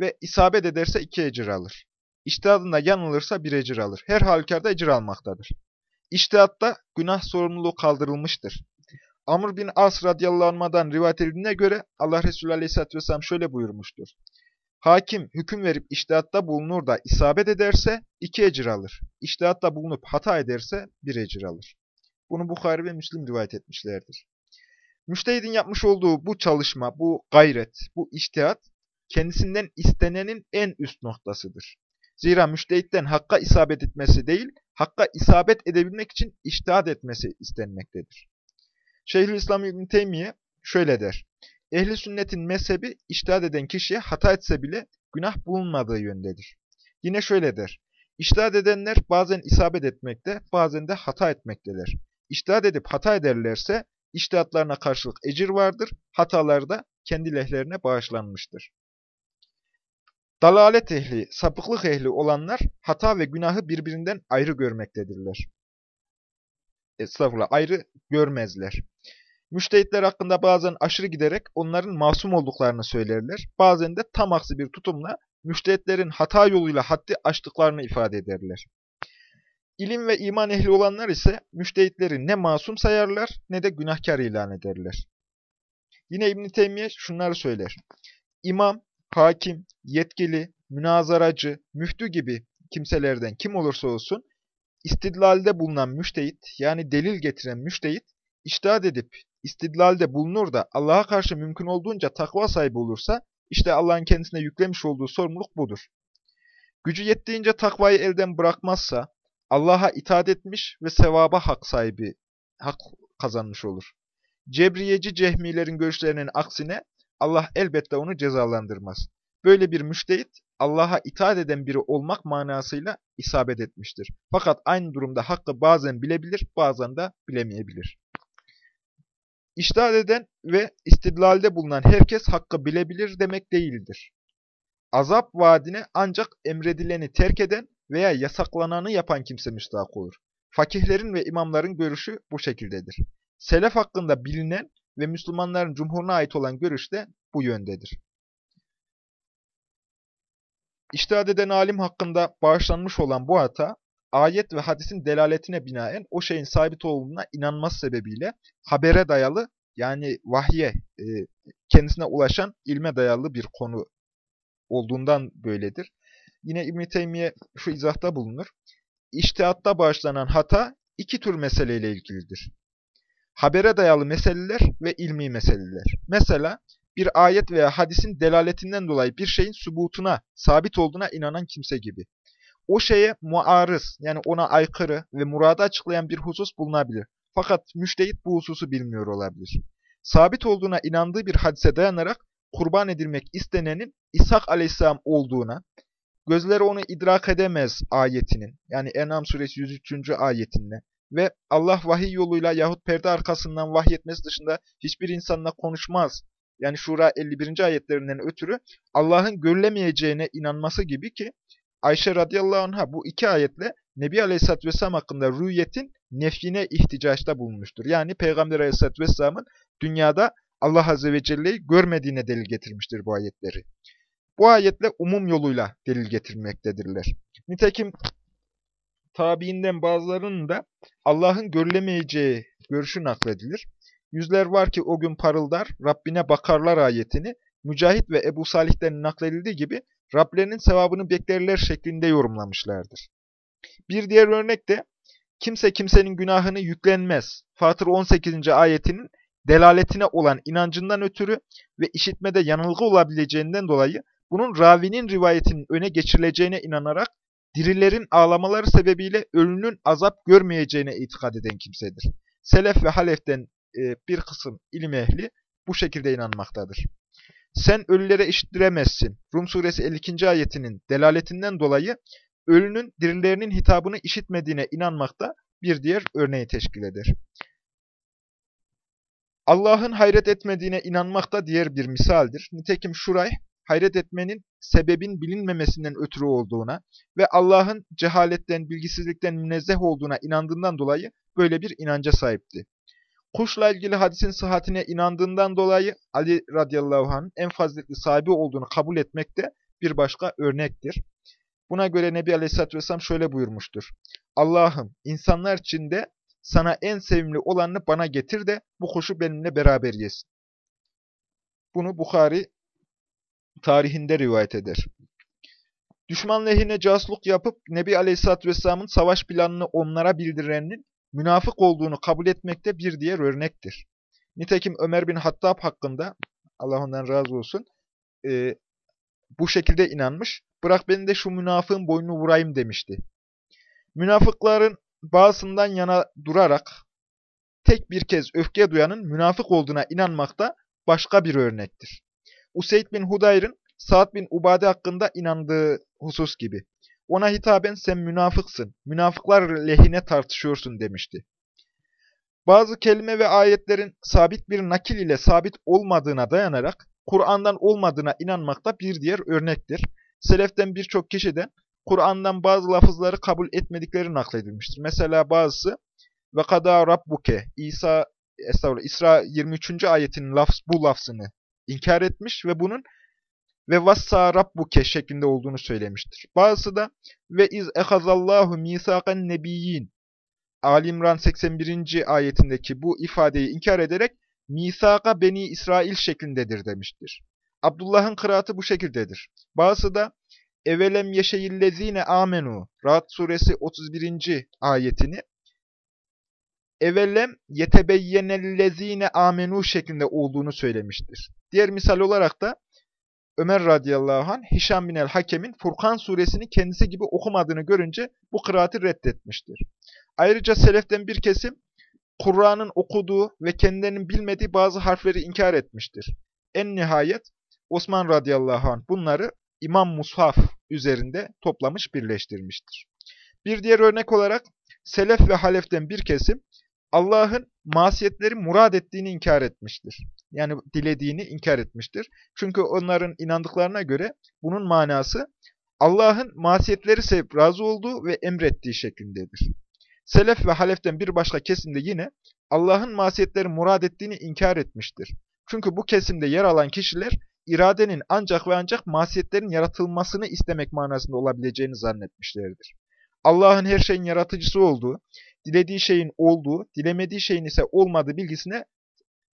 ve isabet ederse iki ecir alır. İştihadında yanılırsa bir ecir alır. Her halükarda ecir almaktadır. İştihatta günah sorumluluğu kaldırılmıştır. Amr bin As radıyallahu rivayet edildiğine göre Allah Resulü aleyhisselatü vesselam şöyle buyurmuştur. Hakim hüküm verip iştihatta bulunur da isabet ederse iki ecir alır. İştihatta bulunup hata ederse bir ecir alır. Bunu Bukhari ve Müslim rivayet etmişlerdir. Müştehidin yapmış olduğu bu çalışma, bu gayret, bu iştihat kendisinden istenenin en üst noktasıdır. Zira müştehitten hakka isabet etmesi değil, hakka isabet edebilmek için iştihat etmesi istenmektedir. Şeyhülislam İbn Teymiye şöyle der. Ehli sünnetin mezhebi iştihat eden kişiye hata etse bile günah bulunmadığı yöndedir. Yine şöyle der. İştihat edenler bazen isabet etmekte, bazen de hata etmekteler. İştihat edip hata ederlerse iştihatlarına karşılık ecir vardır, hataları da kendi lehlerine bağışlanmıştır. Dalalet ehli, sapıklık ehli olanlar hata ve günahı birbirinden ayrı görmektedirler. Estağfurullah, ayrı görmezler. Müştehitler hakkında bazen aşırı giderek onların masum olduklarını söylerler. Bazen de tam aksi bir tutumla müştehitlerin hata yoluyla haddi aştıklarını ifade ederler. İlim ve iman ehli olanlar ise müştehitleri ne masum sayarlar ne de günahkar ilan ederler. Yine İbn-i Teymiye şunları söyler. İmam, hakim, yetkili, münazaracı, müftü gibi kimselerden kim olursa olsun, istidlalde bulunan müştehit, yani delil getiren müştehit, iştahat edip istidlalde bulunur da Allah'a karşı mümkün olduğunca takva sahibi olursa, işte Allah'ın kendisine yüklemiş olduğu sorumluluk budur. Gücü yettiğince takvayı elden bırakmazsa, Allah'a itaat etmiş ve sevaba hak sahibi, hak kazanmış olur. Cebriyeci cehmilerin görüşlerinin aksine Allah elbette onu cezalandırmaz. Böyle bir müştehit Allah'a itaat eden biri olmak manasıyla isabet etmiştir. Fakat aynı durumda hakkı bazen bilebilir, bazen de bilemeyebilir. İştahat eden ve istidlalde bulunan herkes hakkı bilebilir demek değildir. Azap vaadine ancak emredileni terk eden veya yasaklananı yapan kimse müstahak olur. Fakihlerin ve imamların görüşü bu şekildedir. Selef hakkında bilinen ve Müslümanların cumhuruna ait olan görüş de bu yöndedir. İçtihat eden alim hakkında bağışlanmış olan bu hata, ayet ve hadisin delaletine binaen o şeyin sabit olduğuna inanması sebebiyle habere dayalı yani vahye, e, kendisine ulaşan ilme dayalı bir konu olduğundan böyledir. Yine İbn-i Teymiye şu izahta bulunur. İçtihatta bağışlanan hata iki tür meseleyle ilgilidir habere dayalı meseleler ve ilmi meseleler. Mesela bir ayet veya hadisin delaletinden dolayı bir şeyin subutuna, sabit olduğuna inanan kimse gibi. O şeye muarız yani ona aykırı ve muradı açıklayan bir husus bulunabilir. Fakat müştehit bu hususu bilmiyor olabilir. Sabit olduğuna inandığı bir hadise dayanarak kurban edilmek istenenin İshak aleyhisselam olduğuna, gözleri onu idrak edemez ayetinin, yani En'am suresi 103. ayetinde ve Allah vahiy yoluyla yahut perde arkasından vahyetmesi dışında hiçbir insanla konuşmaz. Yani Şura 51. ayetlerinden ötürü Allah'ın görülemeyeceğine inanması gibi ki Ayşe radıyallahu anh'a bu iki ayetle Nebi Aleyhisselatü Vesselam hakkında rüyetin nefyine ihticaçta bulunmuştur. Yani Peygamber Aleyhisselatü Vesselam'ın dünyada Allah Azze ve Celle'yi görmediğine delil getirmiştir bu ayetleri. Bu ayetle umum yoluyla delil getirmektedirler. Nitekim tabiinden bazılarının da Allah'ın görülemeyeceği görüşü nakledilir. Yüzler var ki o gün parıldar, Rabbine bakarlar ayetini, Mücahit ve Ebu Salih'ten nakledildiği gibi Rablerinin sevabını beklerler şeklinde yorumlamışlardır. Bir diğer örnek de kimse kimsenin günahını yüklenmez. Fatır 18. ayetinin delaletine olan inancından ötürü ve işitmede yanılgı olabileceğinden dolayı bunun ravinin rivayetinin öne geçirileceğine inanarak dirilerin ağlamaları sebebiyle ölünün azap görmeyeceğine itikad eden kimsedir. Selef ve Halef'ten e, bir kısım ilim ehli bu şekilde inanmaktadır. Sen ölülere işittiremezsin. Rum suresi 52. ayetinin delaletinden dolayı ölünün dirilerinin hitabını işitmediğine inanmakta bir diğer örneği teşkil eder. Allah'ın hayret etmediğine inanmak da diğer bir misaldir. Nitekim Şuray, hayret etmenin sebebin bilinmemesinden ötürü olduğuna ve Allah'ın cehaletten, bilgisizlikten münezzeh olduğuna inandığından dolayı böyle bir inanca sahipti. Kuşla ilgili hadisin sıhhatine inandığından dolayı Ali radıyallahu anh'ın en faziletli sahibi olduğunu kabul etmek de bir başka örnektir. Buna göre Nebi Aleyhisselatü Vesselam şöyle buyurmuştur. Allah'ım insanlar içinde sana en sevimli olanını bana getir de bu kuşu benimle beraber yesin. Bunu Bukhari tarihinde rivayet eder. Düşman lehine casusluk yapıp Nebi Aleyhisselatü Vesselam'ın savaş planını onlara bildirenin münafık olduğunu kabul etmekte bir diğer örnektir. Nitekim Ömer bin Hattab hakkında, Allah ondan razı olsun, e, bu şekilde inanmış, bırak beni de şu münafığın boynunu vurayım demişti. Münafıkların bazısından yana durarak tek bir kez öfke duyanın münafık olduğuna inanmak da başka bir örnektir. Useyd bin Hudayr'ın Sa'd bin Ubade hakkında inandığı husus gibi. Ona hitaben sen münafıksın, münafıklar lehine tartışıyorsun demişti. Bazı kelime ve ayetlerin sabit bir nakil ile sabit olmadığına dayanarak Kur'an'dan olmadığına inanmak da bir diğer örnektir. Seleften birçok kişiden Kur'an'dan bazı lafızları kabul etmedikleri nakledilmiştir. Mesela bazısı ve kada rabbuke İsa İsra 23. ayetinin lafz, bu lafzını inkar etmiş ve bunun ve vassa rabbuke şeklinde olduğunu söylemiştir. Bazısı da ve iz ehazallahu misakan nebiyyin Ali İmran 81. ayetindeki bu ifadeyi inkar ederek misaka beni İsrail şeklindedir demiştir. Abdullah'ın kıraatı bu şekildedir. Bazısı da evelem yeşeyillezine amenu Rahat suresi 31. ayetini evellem yetebeyyenellezine amenu şeklinde olduğunu söylemiştir. Diğer misal olarak da Ömer radıyallahu anh Hişam bin el-Hakem'in Furkan suresini kendisi gibi okumadığını görünce bu kıraati reddetmiştir. Ayrıca seleften bir kesim Kur'an'ın okuduğu ve kendilerinin bilmediği bazı harfleri inkar etmiştir. En nihayet Osman radıyallahu anh bunları İmam Mushaf üzerinde toplamış birleştirmiştir. Bir diğer örnek olarak Selef ve Halef'ten bir kesim Allah'ın masiyetleri murad ettiğini inkar etmiştir. Yani dilediğini inkar etmiştir. Çünkü onların inandıklarına göre bunun manası Allah'ın masiyetleri sevip razı olduğu ve emrettiği şeklindedir. Selef ve Halef'ten bir başka kesimde yine Allah'ın masiyetleri murad ettiğini inkar etmiştir. Çünkü bu kesimde yer alan kişiler iradenin ancak ve ancak masiyetlerin yaratılmasını istemek manasında olabileceğini zannetmişlerdir. Allah'ın her şeyin yaratıcısı olduğu, dilediği şeyin olduğu, dilemediği şeyin ise olmadığı bilgisine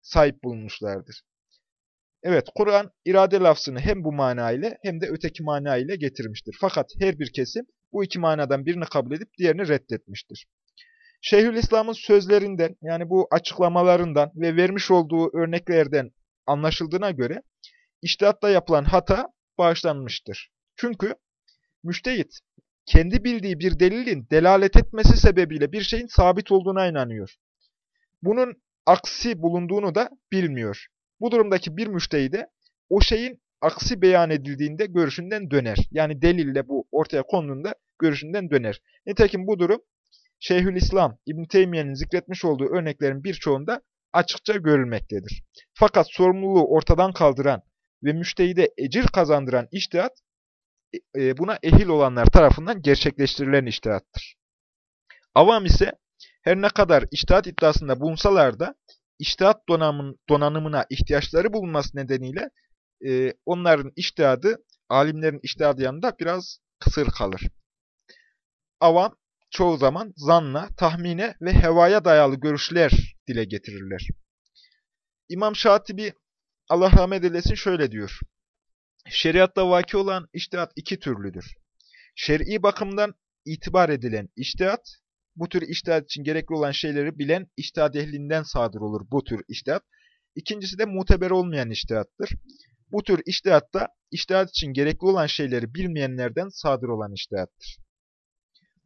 sahip bulunmuşlardır. Evet, Kur'an irade lafzını hem bu mana ile hem de öteki mana ile getirmiştir. Fakat her bir kesim bu iki manadan birini kabul edip diğerini reddetmiştir. Şeyhülislam'ın sözlerinden yani bu açıklamalarından ve vermiş olduğu örneklerden anlaşıldığına göre iştihatta yapılan hata bağışlanmıştır. Çünkü müştehit kendi bildiği bir delilin delalet etmesi sebebiyle bir şeyin sabit olduğuna inanıyor. Bunun aksi bulunduğunu da bilmiyor. Bu durumdaki bir müştehide o şeyin aksi beyan edildiğinde görüşünden döner. Yani delille bu ortaya konduğunda görüşünden döner. Nitekim bu durum Şeyhülislam İbn Teymiye'nin zikretmiş olduğu örneklerin birçoğunda açıkça görülmektedir. Fakat sorumluluğu ortadan kaldıran ve müştehide ecir kazandıran iştihat e, buna ehil olanlar tarafından gerçekleştirilen iştihattır. Avam ise her ne kadar iştihat iddiasında bulunsalar da iştihat donanımın, donanımına ihtiyaçları bulunması nedeniyle e, onların iştihadı, alimlerin iştihadı yanında biraz kısır kalır. Avam çoğu zaman zanna, tahmine ve hevaya dayalı görüşler dile getirirler. İmam Şatibi Allah rahmet eylesin şöyle diyor. Şeriatta vaki olan iştihat iki türlüdür. Şer'i bakımdan itibar edilen iştihat, bu tür iştihat için gerekli olan şeyleri bilen iştihat ehlinden sadır olur bu tür iştihat. İkincisi de muteber olmayan iştihattır. Bu tür iştihatta iştihat için gerekli olan şeyleri bilmeyenlerden sadır olan iştihattır.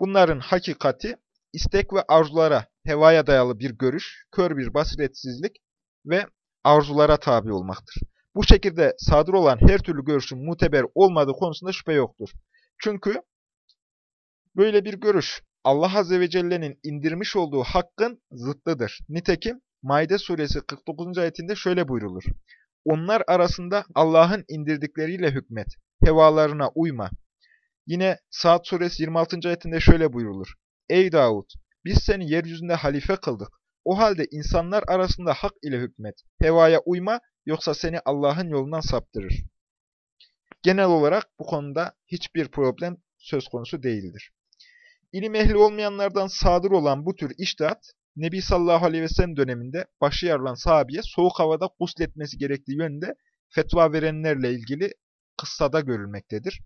Bunların hakikati, istek ve arzulara, hevaya dayalı bir görüş, kör bir basiretsizlik ve arzulara tabi olmaktır. Bu şekilde sadır olan her türlü görüşün muteber olmadığı konusunda şüphe yoktur. Çünkü böyle bir görüş Allah Azze ve Celle'nin indirmiş olduğu hakkın zıttıdır. Nitekim Maide suresi 49. ayetinde şöyle buyrulur. Onlar arasında Allah'ın indirdikleriyle hükmet, hevalarına uyma. Yine Saat suresi 26. ayetinde şöyle buyrulur. Ey Davud! Biz seni yeryüzünde halife kıldık. O halde insanlar arasında hak ile hükmet. Hevaya uyma yoksa seni Allah'ın yolundan saptırır. Genel olarak bu konuda hiçbir problem söz konusu değildir. İlim ehli olmayanlardan sadır olan bu tür iştihat, Nebi sallallahu aleyhi ve sellem döneminde başı yarılan sahabiye soğuk havada gusletmesi gerektiği yönünde fetva verenlerle ilgili kıssada görülmektedir.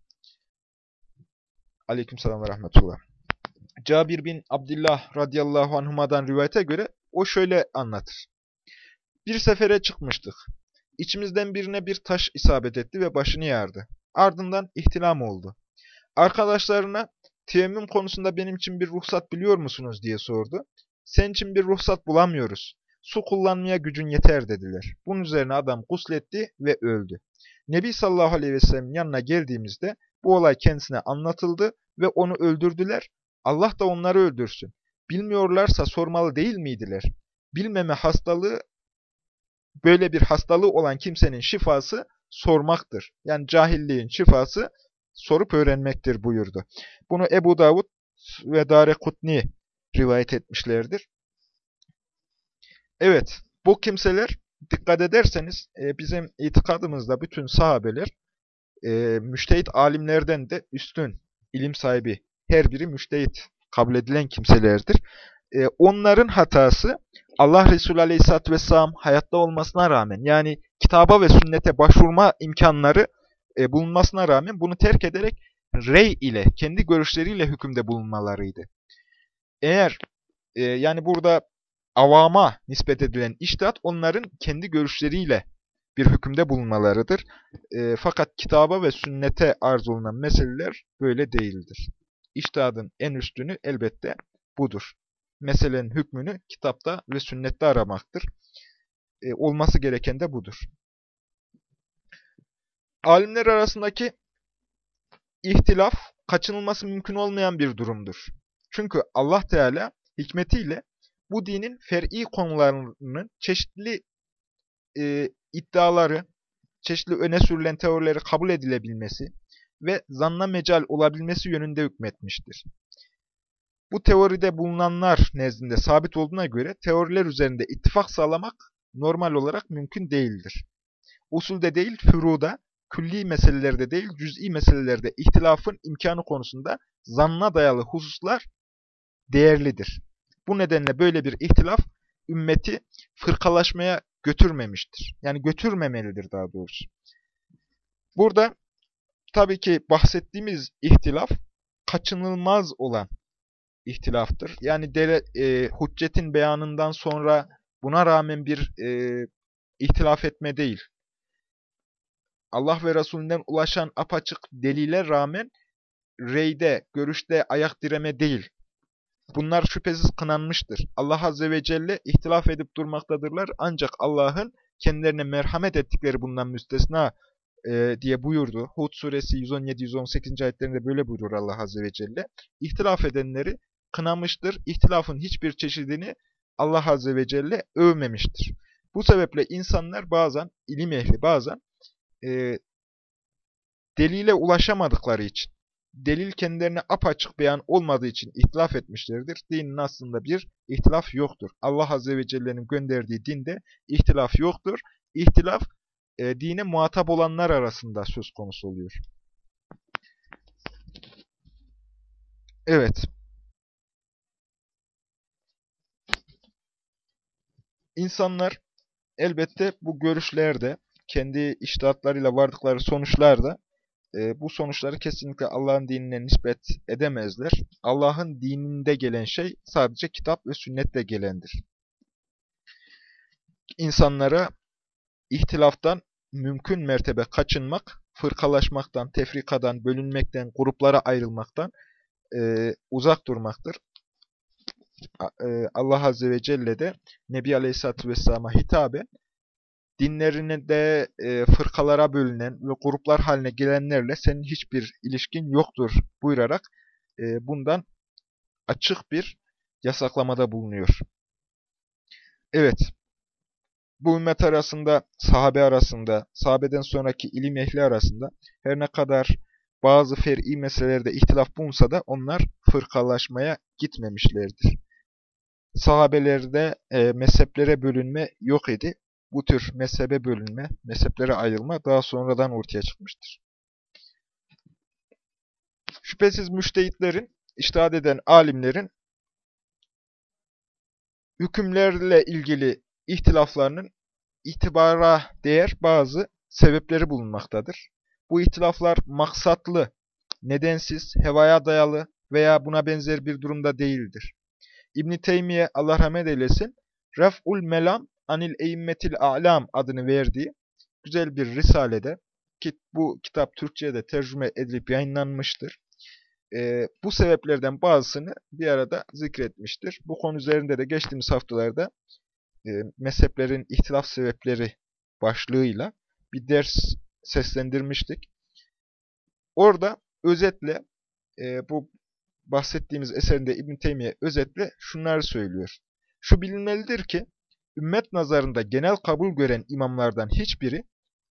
Aleykümselam ve rahmetullah. Cabir bin Abdullah radıyallahu anhuma'dan rivayete göre o şöyle anlatır. Bir sefere çıkmıştık. İçimizden birine bir taş isabet etti ve başını yardı. Ardından ihtilam oldu. Arkadaşlarına teyemmüm konusunda benim için bir ruhsat biliyor musunuz diye sordu. Sen için bir ruhsat bulamıyoruz. Su kullanmaya gücün yeter dediler. Bunun üzerine adam gusletti ve öldü. Nebi sallallahu aleyhi ve sellem yanına geldiğimizde bu olay kendisine anlatıldı ve onu öldürdüler. Allah da onları öldürsün. Bilmiyorlarsa sormalı değil miydiler? Bilmeme hastalığı, böyle bir hastalığı olan kimsenin şifası sormaktır. Yani cahilliğin şifası sorup öğrenmektir buyurdu. Bunu Ebu Davud ve Dare Kutni rivayet etmişlerdir. Evet, bu kimseler dikkat ederseniz e, bizim itikadımızda bütün sahabeler e, müştehit alimlerden de üstün ilim sahibi her biri müştehit kabul edilen kimselerdir. E, onların hatası Allah Resulü Aleyhisselatü Vesselam hayatta olmasına rağmen yani kitaba ve sünnete başvurma imkanları e, bulunmasına rağmen bunu terk ederek rey ile, kendi görüşleriyle hükümde bulunmalarıydı. Eğer e, yani burada avama nispet edilen iştihat onların kendi görüşleriyle bir hükümde bulunmalarıdır. E, fakat kitaba ve sünnete arz olunan meseleler böyle değildir. İştihadın en üstünü elbette budur. Meselenin hükmünü kitapta ve sünnette aramaktır. E, olması gereken de budur. Alimler arasındaki ihtilaf kaçınılması mümkün olmayan bir durumdur. Çünkü Allah Teala hikmetiyle bu dinin fer'i konularının çeşitli e, iddiaları, çeşitli öne sürülen teorileri kabul edilebilmesi ve zanna mecal olabilmesi yönünde hükmetmiştir. Bu teoride bulunanlar nezdinde sabit olduğuna göre teoriler üzerinde ittifak sağlamak normal olarak mümkün değildir. Usulde değil, füruda, külli meselelerde değil, cüz'i meselelerde ihtilafın imkanı konusunda zanna dayalı hususlar değerlidir. Bu nedenle böyle bir ihtilaf ümmeti fırkalaşmaya götürmemiştir. Yani götürmemelidir daha doğrusu. Burada tabii ki bahsettiğimiz ihtilaf kaçınılmaz olan ihtilaftır. Yani dele, e, hüccetin beyanından sonra buna rağmen bir e, ihtilaf etme değil. Allah ve Resulünden ulaşan apaçık delile rağmen reyde, görüşte ayak direme değil. Bunlar şüphesiz kınanmıştır. Allah Azze ve Celle ihtilaf edip durmaktadırlar. Ancak Allah'ın kendilerine merhamet ettikleri bundan müstesna e, diye buyurdu. Hud suresi 117-118. ayetlerinde böyle buyurur Allah Azze ve Celle. İhtilaf edenleri kınamıştır. İhtilafın hiçbir çeşidini Allah Azze ve Celle övmemiştir. Bu sebeple insanlar bazen, ilim ehli bazen e, delile ulaşamadıkları için, delil kendilerine apaçık beyan olmadığı için ihtilaf etmişlerdir. Dinin aslında bir ihtilaf yoktur. Allah Azze ve Celle'nin gönderdiği dinde ihtilaf yoktur. İhtilaf e, dine muhatap olanlar arasında söz konusu oluyor. Evet. İnsanlar elbette bu görüşlerde, kendi iştihatlarıyla vardıkları sonuçlarda e, bu sonuçları kesinlikle Allah'ın dinine nispet edemezler. Allah'ın dininde gelen şey sadece kitap ve sünnetle gelendir. İnsanlara ihtilaftan mümkün mertebe kaçınmak, fırkalaşmaktan, tefrikadan, bölünmekten, gruplara ayrılmaktan e, uzak durmaktır. E, Allah Azze ve Celle de Nebi Aleyhisselatü Vesselam'a hitaben dinlerine de e, fırkalara bölünen ve gruplar haline gelenlerle senin hiçbir ilişkin yoktur buyurarak e, bundan açık bir yasaklamada bulunuyor. Evet, bu ümmet arasında, sahabe arasında, sahabeden sonraki ilim ehli arasında her ne kadar bazı fer'i meselelerde ihtilaf bulunsa da onlar fırkalaşmaya gitmemişlerdir. Sahabelerde e, mezheplere bölünme yok idi. Bu tür mezhebe bölünme, mezheplere ayrılma daha sonradan ortaya çıkmıştır. Şüphesiz müştehitlerin, iştihad eden alimlerin hükümlerle ilgili ihtilaflarının itibara değer bazı sebepleri bulunmaktadır. Bu ihtilaflar maksatlı, nedensiz, hevaya dayalı veya buna benzer bir durumda değildir. İbn-i Teymiye Allah rahmet eylesin, Ref'ul Melam Anil Eimmetil A'lam adını verdiği güzel bir risalede, ki bu kitap Türkçe'ye tercüme edilip yayınlanmıştır. E, bu sebeplerden bazısını bir arada zikretmiştir. Bu konu üzerinde de geçtiğimiz haftalarda e, mezheplerin ihtilaf sebepleri başlığıyla bir ders seslendirmiştik. Orada özetle e, bu bahsettiğimiz eserinde İbn Teymiye özetle şunları söylüyor. Şu bilinmelidir ki ümmet nazarında genel kabul gören imamlardan hiçbiri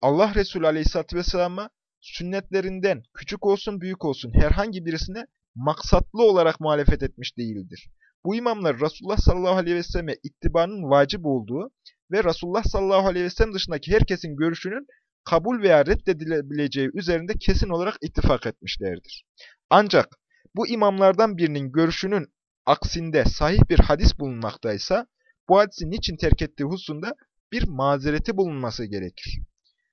Allah Resulü Aleyhisselatü Vesselam'a sünnetlerinden küçük olsun büyük olsun herhangi birisine maksatlı olarak muhalefet etmiş değildir. Bu imamlar Resulullah sallallahu aleyhi ve selleme ittibanın vacip olduğu ve Resulullah sallallahu aleyhi ve sellem dışındaki herkesin görüşünün kabul veya reddedilebileceği üzerinde kesin olarak ittifak etmişlerdir. Ancak bu imamlardan birinin görüşünün aksinde sahih bir hadis bulunmaktaysa, bu hadisi niçin terk ettiği hususunda bir mazereti bulunması gerekir.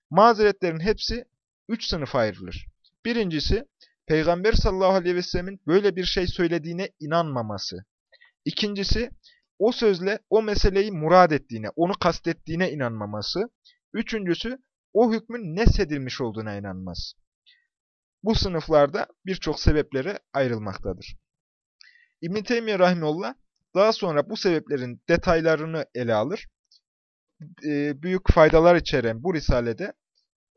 Mazeretlerin hepsi üç sınıf ayrılır. Birincisi, Peygamber sallallahu aleyhi ve sellemin böyle bir şey söylediğine inanmaması. İkincisi, o sözle o meseleyi murad ettiğine, onu kastettiğine inanmaması. Üçüncüsü, o hükmün nesedilmiş olduğuna inanmaz. Bu sınıflarda birçok sebeplere ayrılmaktadır. İbn-i Teymiye Rahimullah daha sonra bu sebeplerin detaylarını ele alır. E, büyük faydalar içeren bu risalede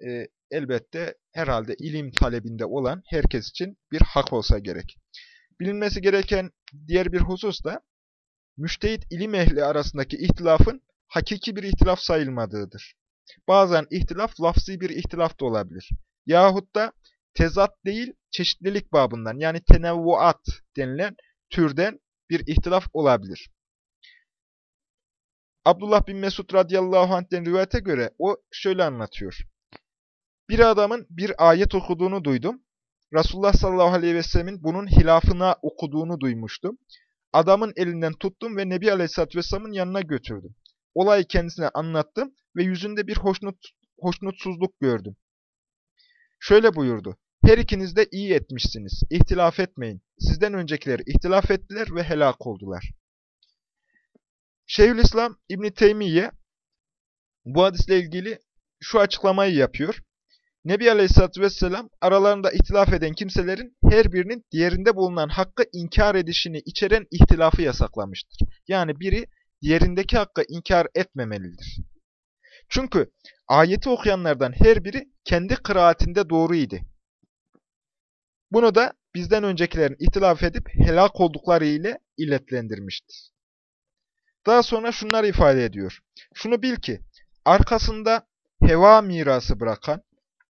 e, elbette herhalde ilim talebinde olan herkes için bir hak olsa gerek. Bilinmesi gereken diğer bir husus da müştehit ilim ehli arasındaki ihtilafın hakiki bir ihtilaf sayılmadığıdır. Bazen ihtilaf lafzi bir ihtilaf da olabilir. Yahut da tezat değil çeşitlilik babından yani tenevvuat denilen türden bir ihtilaf olabilir. Abdullah bin Mesud radıyallahu anh'ten rivayete göre o şöyle anlatıyor. Bir adamın bir ayet okuduğunu duydum. Resulullah sallallahu aleyhi ve sellemin bunun hilafına okuduğunu duymuştum. Adamın elinden tuttum ve Nebi aleyhisselatü vesselamın yanına götürdüm. Olayı kendisine anlattım ve yüzünde bir hoşnut, hoşnutsuzluk gördüm. Şöyle buyurdu. Her ikiniz de iyi etmişsiniz. İhtilaf etmeyin. Sizden öncekiler ihtilaf ettiler ve helak oldular. Şeyhülislam İbn Teymiye bu hadisle ilgili şu açıklamayı yapıyor. Nebi Aleyhisselatü Vesselam aralarında ihtilaf eden kimselerin her birinin diğerinde bulunan hakkı inkar edişini içeren ihtilafı yasaklamıştır. Yani biri diğerindeki hakkı inkar etmemelidir. Çünkü ayeti okuyanlardan her biri kendi kıraatinde doğruydu. Bunu da bizden öncekilerin ihtilaf edip helak oldukları ile illetlendirmiştir. Daha sonra şunları ifade ediyor. Şunu bil ki, arkasında heva mirası bırakan,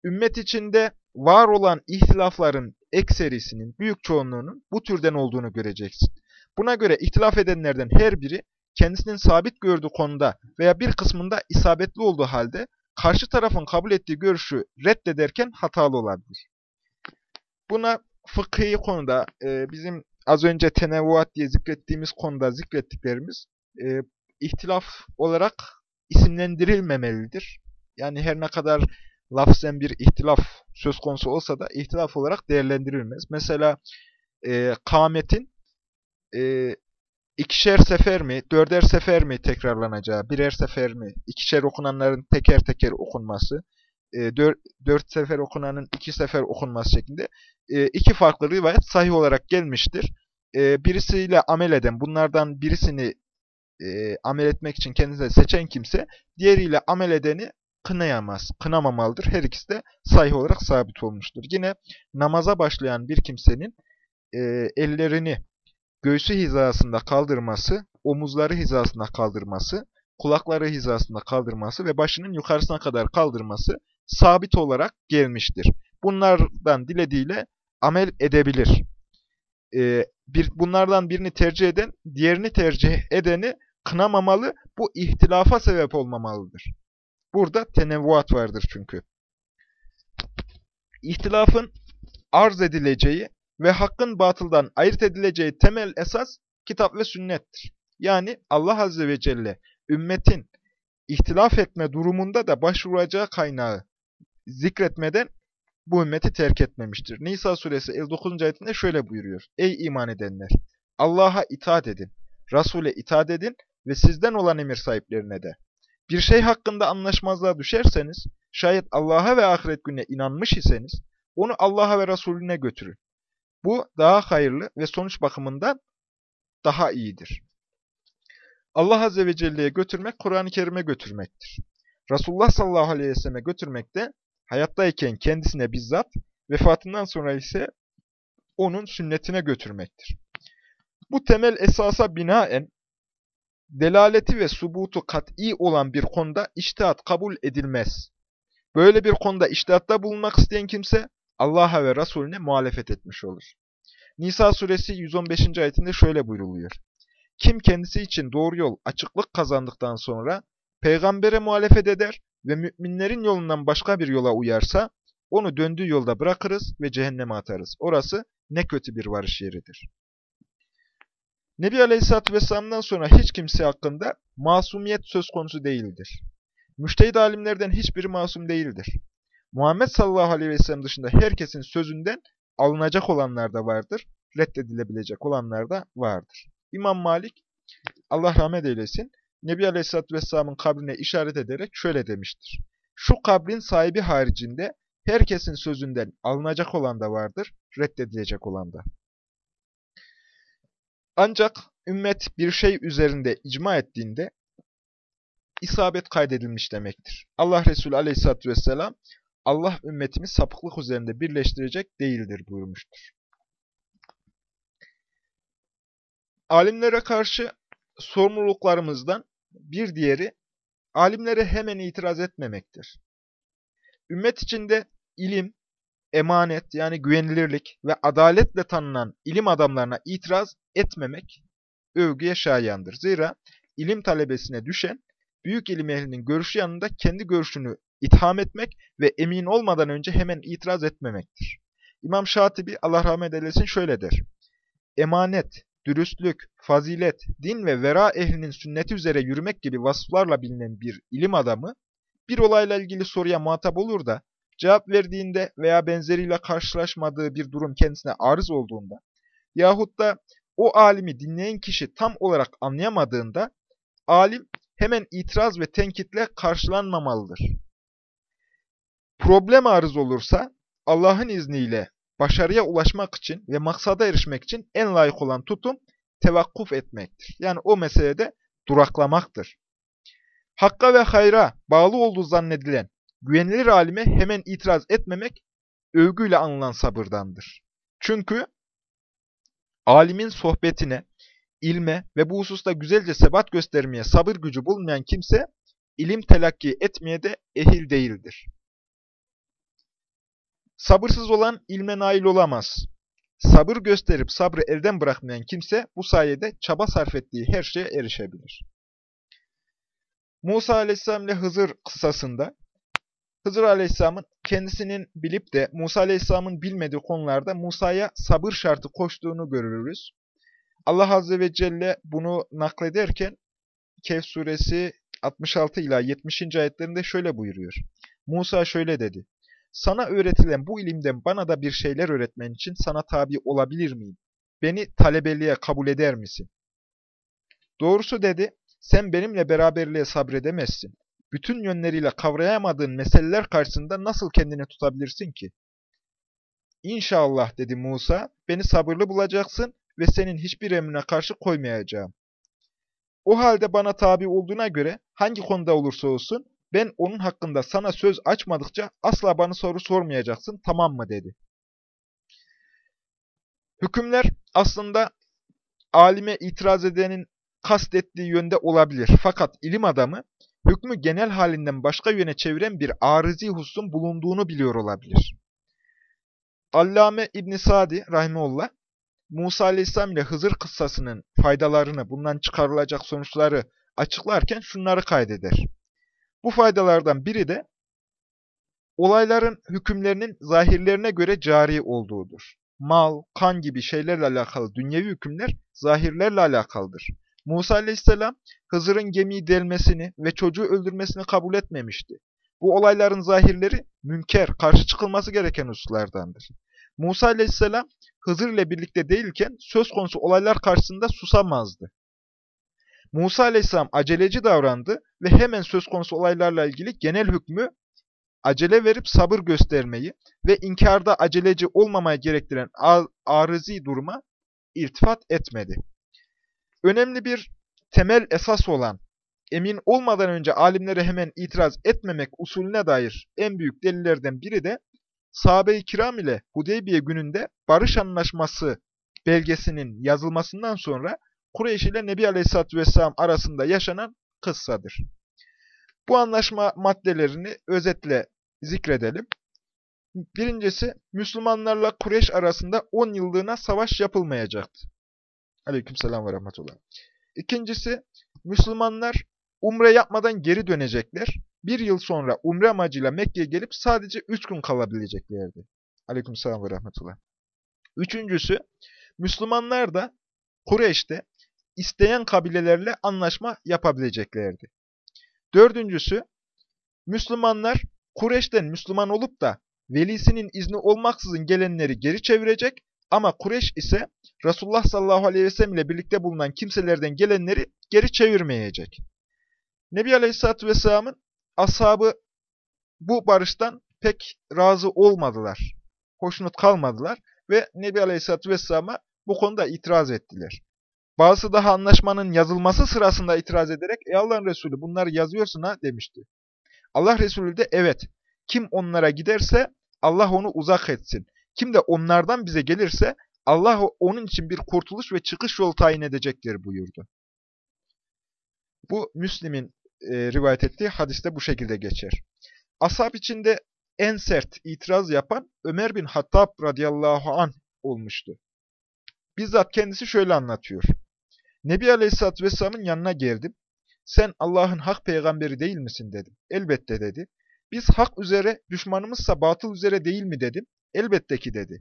ümmet içinde var olan ihtilafların ekserisinin, büyük çoğunluğunun bu türden olduğunu göreceksin. Buna göre ihtilaf edenlerden her biri kendisinin sabit gördüğü konuda veya bir kısmında isabetli olduğu halde karşı tarafın kabul ettiği görüşü reddederken hatalı olabilir. Buna fıkhi konuda e, bizim az önce tenevvuat diye zikrettiğimiz konuda zikrettiklerimiz e, ihtilaf olarak isimlendirilmemelidir. Yani her ne kadar lafzen bir ihtilaf söz konusu olsa da ihtilaf olarak değerlendirilmez. Mesela e, kâmetin e, ikişer sefer mi, dörder sefer mi tekrarlanacağı, birer sefer mi, ikişer okunanların teker teker okunması, e, dört, dört sefer okunanın iki sefer okunması şeklinde e, iki farklı rivayet sahih olarak gelmiştir. E, birisiyle amel eden, bunlardan birisini e, amel etmek için kendisine seçen kimse, diğeriyle amel edeni kınayamaz, kınamamalıdır. Her ikisi de sahih olarak sabit olmuştur. Yine namaza başlayan bir kimsenin e, ellerini göğsü hizasında kaldırması, omuzları hizasında kaldırması, kulakları hizasında kaldırması ve başının yukarısına kadar kaldırması sabit olarak gelmiştir. Bunlardan dilediğiyle amel edebilir. Ee, bir, bunlardan birini tercih eden, diğerini tercih edeni kınamamalı, bu ihtilafa sebep olmamalıdır. Burada tenevvuat vardır çünkü. İhtilafın arz edileceği ve hakkın batıldan ayırt edileceği temel esas kitap ve sünnettir. Yani Allah Azze ve Celle ümmetin ihtilaf etme durumunda da başvuracağı kaynağı zikretmeden bu ümmeti terk etmemiştir. Nisa suresi 59. ayetinde şöyle buyuruyor. Ey iman edenler! Allah'a itaat edin, Resul'e itaat edin ve sizden olan emir sahiplerine de. Bir şey hakkında anlaşmazlığa düşerseniz, şayet Allah'a ve ahiret gününe inanmış iseniz, onu Allah'a ve Resulüne götürün. Bu daha hayırlı ve sonuç bakımından daha iyidir. Allah Azze ve Celle'ye götürmek, Kur'an-ı Kerim'e götürmektir. Resulullah sallallahu aleyhi ve selleme götürmek de hayattayken kendisine bizzat, vefatından sonra ise onun sünnetine götürmektir. Bu temel esasa binaen, delaleti ve subutu kat'i olan bir konuda iştihat kabul edilmez. Böyle bir konuda iştihatta bulunmak isteyen kimse, Allah'a ve Resulüne muhalefet etmiş olur. Nisa suresi 115. ayetinde şöyle buyruluyor. Kim kendisi için doğru yol, açıklık kazandıktan sonra peygambere muhalefet eder ve müminlerin yolundan başka bir yola uyarsa, onu döndüğü yolda bırakırız ve cehenneme atarız. Orası ne kötü bir varış yeridir. Nebi Aleyhisselatü Vesselam'dan sonra hiç kimse hakkında masumiyet söz konusu değildir. Müştehid alimlerden hiçbiri masum değildir. Muhammed sallallahu aleyhi ve sellem dışında herkesin sözünden alınacak olanlar da vardır, reddedilebilecek olanlar da vardır. İmam Malik, Allah rahmet eylesin, Nebi Aleyhisselatü Vesselam'ın kabrine işaret ederek şöyle demiştir. Şu kabrin sahibi haricinde herkesin sözünden alınacak olan da vardır, reddedilecek olan da. Ancak ümmet bir şey üzerinde icma ettiğinde isabet kaydedilmiş demektir. Allah Resulü Aleyhisselatü Vesselam Allah ümmetimi sapıklık üzerinde birleştirecek değildir buyurmuştur. Alimlere karşı sorumluluklarımızdan bir diğeri, alimlere hemen itiraz etmemektir. Ümmet içinde ilim, emanet yani güvenilirlik ve adaletle tanınan ilim adamlarına itiraz etmemek övgüye şayandır. Zira ilim talebesine düşen, büyük ilim ehlinin görüşü yanında kendi görüşünü itham etmek ve emin olmadan önce hemen itiraz etmemektir. İmam Şatibi Allah rahmet eylesin şöyle der. Emanet, dürüstlük, fazilet, din ve vera ehlinin sünneti üzere yürümek gibi vasıflarla bilinen bir ilim adamı, bir olayla ilgili soruya muhatap olur da, cevap verdiğinde veya benzeriyle karşılaşmadığı bir durum kendisine arız olduğunda, yahut da o alimi dinleyen kişi tam olarak anlayamadığında, alim hemen itiraz ve tenkitle karşılanmamalıdır. Problem arız olursa Allah'ın izniyle başarıya ulaşmak için ve maksada erişmek için en layık olan tutum tevakkuf etmektir. Yani o meselede duraklamaktır. Hakka ve hayra bağlı olduğu zannedilen güvenilir alime hemen itiraz etmemek övgüyle anılan sabırdandır. Çünkü alimin sohbetine, ilme ve bu hususta güzelce sebat göstermeye sabır gücü bulmayan kimse ilim telakki etmeye de ehil değildir. Sabırsız olan ilme nail olamaz. Sabır gösterip sabrı elden bırakmayan kimse bu sayede çaba sarf ettiği her şeye erişebilir. Musa aleyhisselam ile Hızır kıssasında Hızır aleyhisselamın kendisinin bilip de Musa aleyhisselamın bilmediği konularda Musa'ya sabır şartı koştuğunu görürüz. Allah azze ve celle bunu naklederken Kehf suresi 66 ila 70. ayetlerinde şöyle buyuruyor. Musa şöyle dedi. Sana öğretilen bu ilimden bana da bir şeyler öğretmen için sana tabi olabilir miyim? Beni talebeliğe kabul eder misin? Doğrusu dedi, sen benimle beraberliğe sabredemezsin. Bütün yönleriyle kavrayamadığın meseleler karşısında nasıl kendini tutabilirsin ki? İnşallah dedi Musa, beni sabırlı bulacaksın ve senin hiçbir emrine karşı koymayacağım. O halde bana tabi olduğuna göre hangi konuda olursa olsun ben onun hakkında sana söz açmadıkça asla bana soru sormayacaksın, tamam mı dedi. Hükümler aslında alime itiraz edenin kastettiği yönde olabilir. Fakat ilim adamı hükmü genel halinden başka yöne çeviren bir arızi hususun bulunduğunu biliyor olabilir. Allame İbn Sadi rahimullah Musa aleyhisselam ile Hızır kıssasının faydalarını, bundan çıkarılacak sonuçları açıklarken şunları kaydeder. Bu faydalardan biri de olayların hükümlerinin zahirlerine göre cari olduğudur. Mal, kan gibi şeylerle alakalı dünyevi hükümler zahirlerle alakalıdır. Musa aleyhisselam Hızır'ın gemiyi delmesini ve çocuğu öldürmesini kabul etmemişti. Bu olayların zahirleri münker, karşı çıkılması gereken hususlardandır. Musa aleyhisselam Hızır ile birlikte değilken söz konusu olaylar karşısında susamazdı. Musa aleyhisselam aceleci davrandı ve hemen söz konusu olaylarla ilgili genel hükmü acele verip sabır göstermeyi ve inkarda aceleci olmamaya gerektiren arızi duruma irtifat etmedi. Önemli bir temel esas olan, emin olmadan önce alimlere hemen itiraz etmemek usulüne dair en büyük delillerden biri de sahabe-i kiram ile Hudeybiye gününde barış anlaşması belgesinin yazılmasından sonra Kureyş ile Nebi Aleyhisselatü Vesselam arasında yaşanan kıssadır. Bu anlaşma maddelerini özetle zikredelim. Birincisi, Müslümanlarla Kureyş arasında 10 yıllığına savaş yapılmayacaktı. Aleykümselam ve rahmetullah. İkincisi, Müslümanlar umre yapmadan geri dönecekler. Bir yıl sonra umre amacıyla Mekke'ye gelip sadece üç gün kalabileceklerdi. Aleykümselam ve rahmetullah. Üçüncüsü, Müslümanlar da Kureyş'te isteyen kabilelerle anlaşma yapabileceklerdi. Dördüncüsü, Müslümanlar Kureyş'ten Müslüman olup da velisinin izni olmaksızın gelenleri geri çevirecek ama Kureyş ise Resulullah sallallahu aleyhi ve sellem ile birlikte bulunan kimselerden gelenleri geri çevirmeyecek. Nebi Aleyhisselatü Vesselam'ın ashabı bu barıştan pek razı olmadılar. Hoşnut kalmadılar ve Nebi Aleyhisselatü Vesselam'a bu konuda itiraz ettiler. Bazısı daha anlaşmanın yazılması sırasında itiraz ederek ey Allah'ın Resulü bunları yazıyorsun ha demişti. Allah Resulü de evet kim onlara giderse Allah onu uzak etsin. Kim de onlardan bize gelirse Allah onun için bir kurtuluş ve çıkış yolu tayin edecektir buyurdu. Bu Müslim'in e, rivayet ettiği hadiste bu şekilde geçer. Ashab içinde en sert itiraz yapan Ömer bin Hattab radıyallahu an olmuştu. Bizzat kendisi şöyle anlatıyor. Nebi Aleyhisselatü Vesselam'ın yanına geldim. Sen Allah'ın hak peygamberi değil misin dedim. Elbette dedi. Biz hak üzere, düşmanımızsa batıl üzere değil mi dedim. Elbette ki dedi.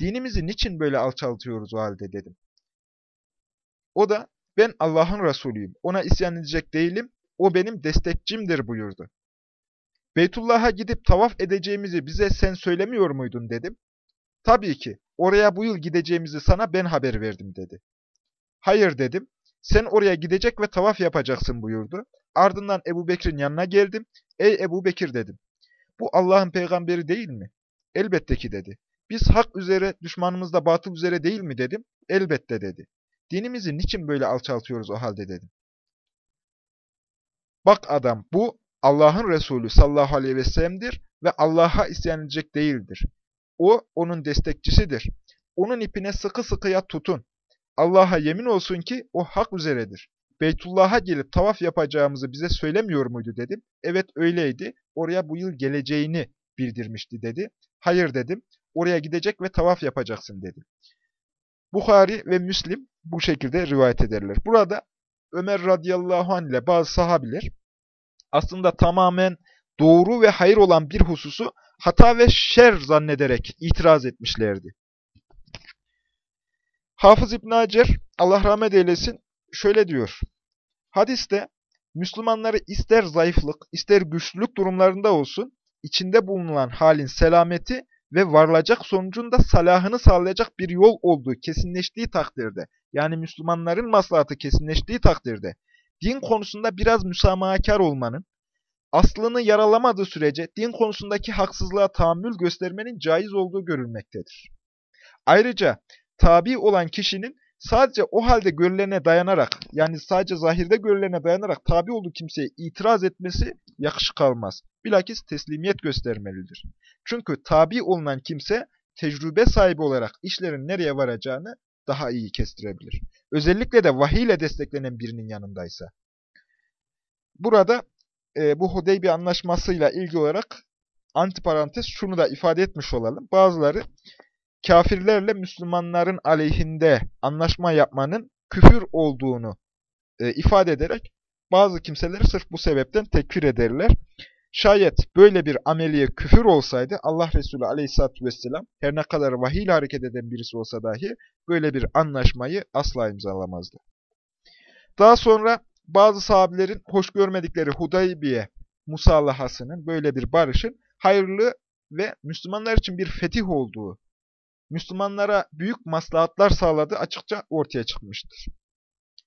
Dinimizi niçin böyle alçaltıyoruz o halde dedim. O da ben Allah'ın Resulüyüm. Ona isyan edecek değilim. O benim destekçimdir buyurdu. Beytullah'a gidip tavaf edeceğimizi bize sen söylemiyor muydun dedim. Tabii ki. Oraya bu yıl gideceğimizi sana ben haber verdim dedi. Hayır dedim. Sen oraya gidecek ve tavaf yapacaksın buyurdu. Ardından Ebu Bekir'in yanına geldim. Ey Ebu Bekir dedim. Bu Allah'ın peygamberi değil mi? Elbette ki dedi. Biz hak üzere, düşmanımız da batıl üzere değil mi dedim. Elbette dedi. Dinimizi niçin böyle alçaltıyoruz o halde dedim. Bak adam bu Allah'ın Resulü sallallahu aleyhi ve sellem'dir ve Allah'a isyan edecek değildir. O onun destekçisidir. Onun ipine sıkı sıkıya tutun. Allah'a yemin olsun ki o hak üzeredir. Beytullah'a gelip tavaf yapacağımızı bize söylemiyor muydu dedim. Evet öyleydi. Oraya bu yıl geleceğini bildirmişti dedi. Hayır dedim. Oraya gidecek ve tavaf yapacaksın dedi. Bukhari ve Müslim bu şekilde rivayet ederler. Burada Ömer radıyallahu anh ile bazı sahabiler aslında tamamen doğru ve hayır olan bir hususu hata ve şer zannederek itiraz etmişlerdi. Hafız İbn Hacer, Allah rahmet eylesin, şöyle diyor. Hadiste Müslümanları ister zayıflık, ister güçlülük durumlarında olsun, içinde bulunan halin selameti ve varılacak sonucun da salahını sağlayacak bir yol olduğu kesinleştiği takdirde, yani Müslümanların maslahatı kesinleştiği takdirde, din konusunda biraz müsamahakar olmanın, aslını yaralamadığı sürece din konusundaki haksızlığa tahammül göstermenin caiz olduğu görülmektedir. Ayrıca tabi olan kişinin sadece o halde görülene dayanarak, yani sadece zahirde görülene dayanarak tabi olduğu kimseye itiraz etmesi yakışık almaz. Bilakis teslimiyet göstermelidir. Çünkü tabi olunan kimse tecrübe sahibi olarak işlerin nereye varacağını daha iyi kestirebilir. Özellikle de vahiy ile desteklenen birinin yanındaysa. Burada e, bu Hudeybi anlaşmasıyla ilgili olarak antiparantez şunu da ifade etmiş olalım. Bazıları kafirlerle Müslümanların aleyhinde anlaşma yapmanın küfür olduğunu e, ifade ederek bazı kimseleri sırf bu sebepten tekfir ederler. Şayet böyle bir ameliye küfür olsaydı Allah Resulü aleyhissalatü vesselam her ne kadar vahiy hareket eden birisi olsa dahi böyle bir anlaşmayı asla imzalamazdı. Daha sonra bazı sahabilerin hoş görmedikleri Hudaybiye musallahasının böyle bir barışın hayırlı ve Müslümanlar için bir fetih olduğu, Müslümanlara büyük maslahatlar sağladığı açıkça ortaya çıkmıştır.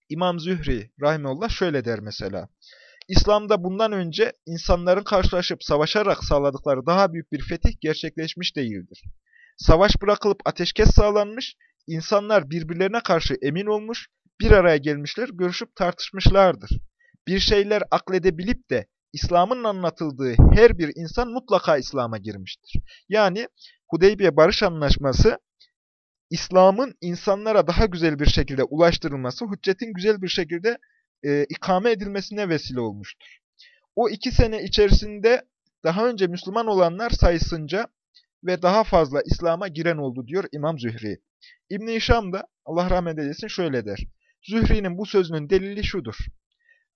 İmam Zühri rahimullah şöyle der mesela. İslam'da bundan önce insanların karşılaşıp savaşarak sağladıkları daha büyük bir fetih gerçekleşmiş değildir. Savaş bırakılıp ateşkes sağlanmış, insanlar birbirlerine karşı emin olmuş, bir araya gelmişler, görüşüp tartışmışlardır. Bir şeyler akledebilip de İslam'ın anlatıldığı her bir insan mutlaka İslam'a girmiştir. Yani Hudeybiye Barış Anlaşması, İslam'ın insanlara daha güzel bir şekilde ulaştırılması, hüccetin güzel bir şekilde e, ikame edilmesine vesile olmuştur. O iki sene içerisinde daha önce Müslüman olanlar sayısınca ve daha fazla İslam'a giren oldu diyor İmam Zühri. İbn-i Hişam da Allah rahmet eylesin şöyle der. Zühri'nin bu sözünün delili şudur.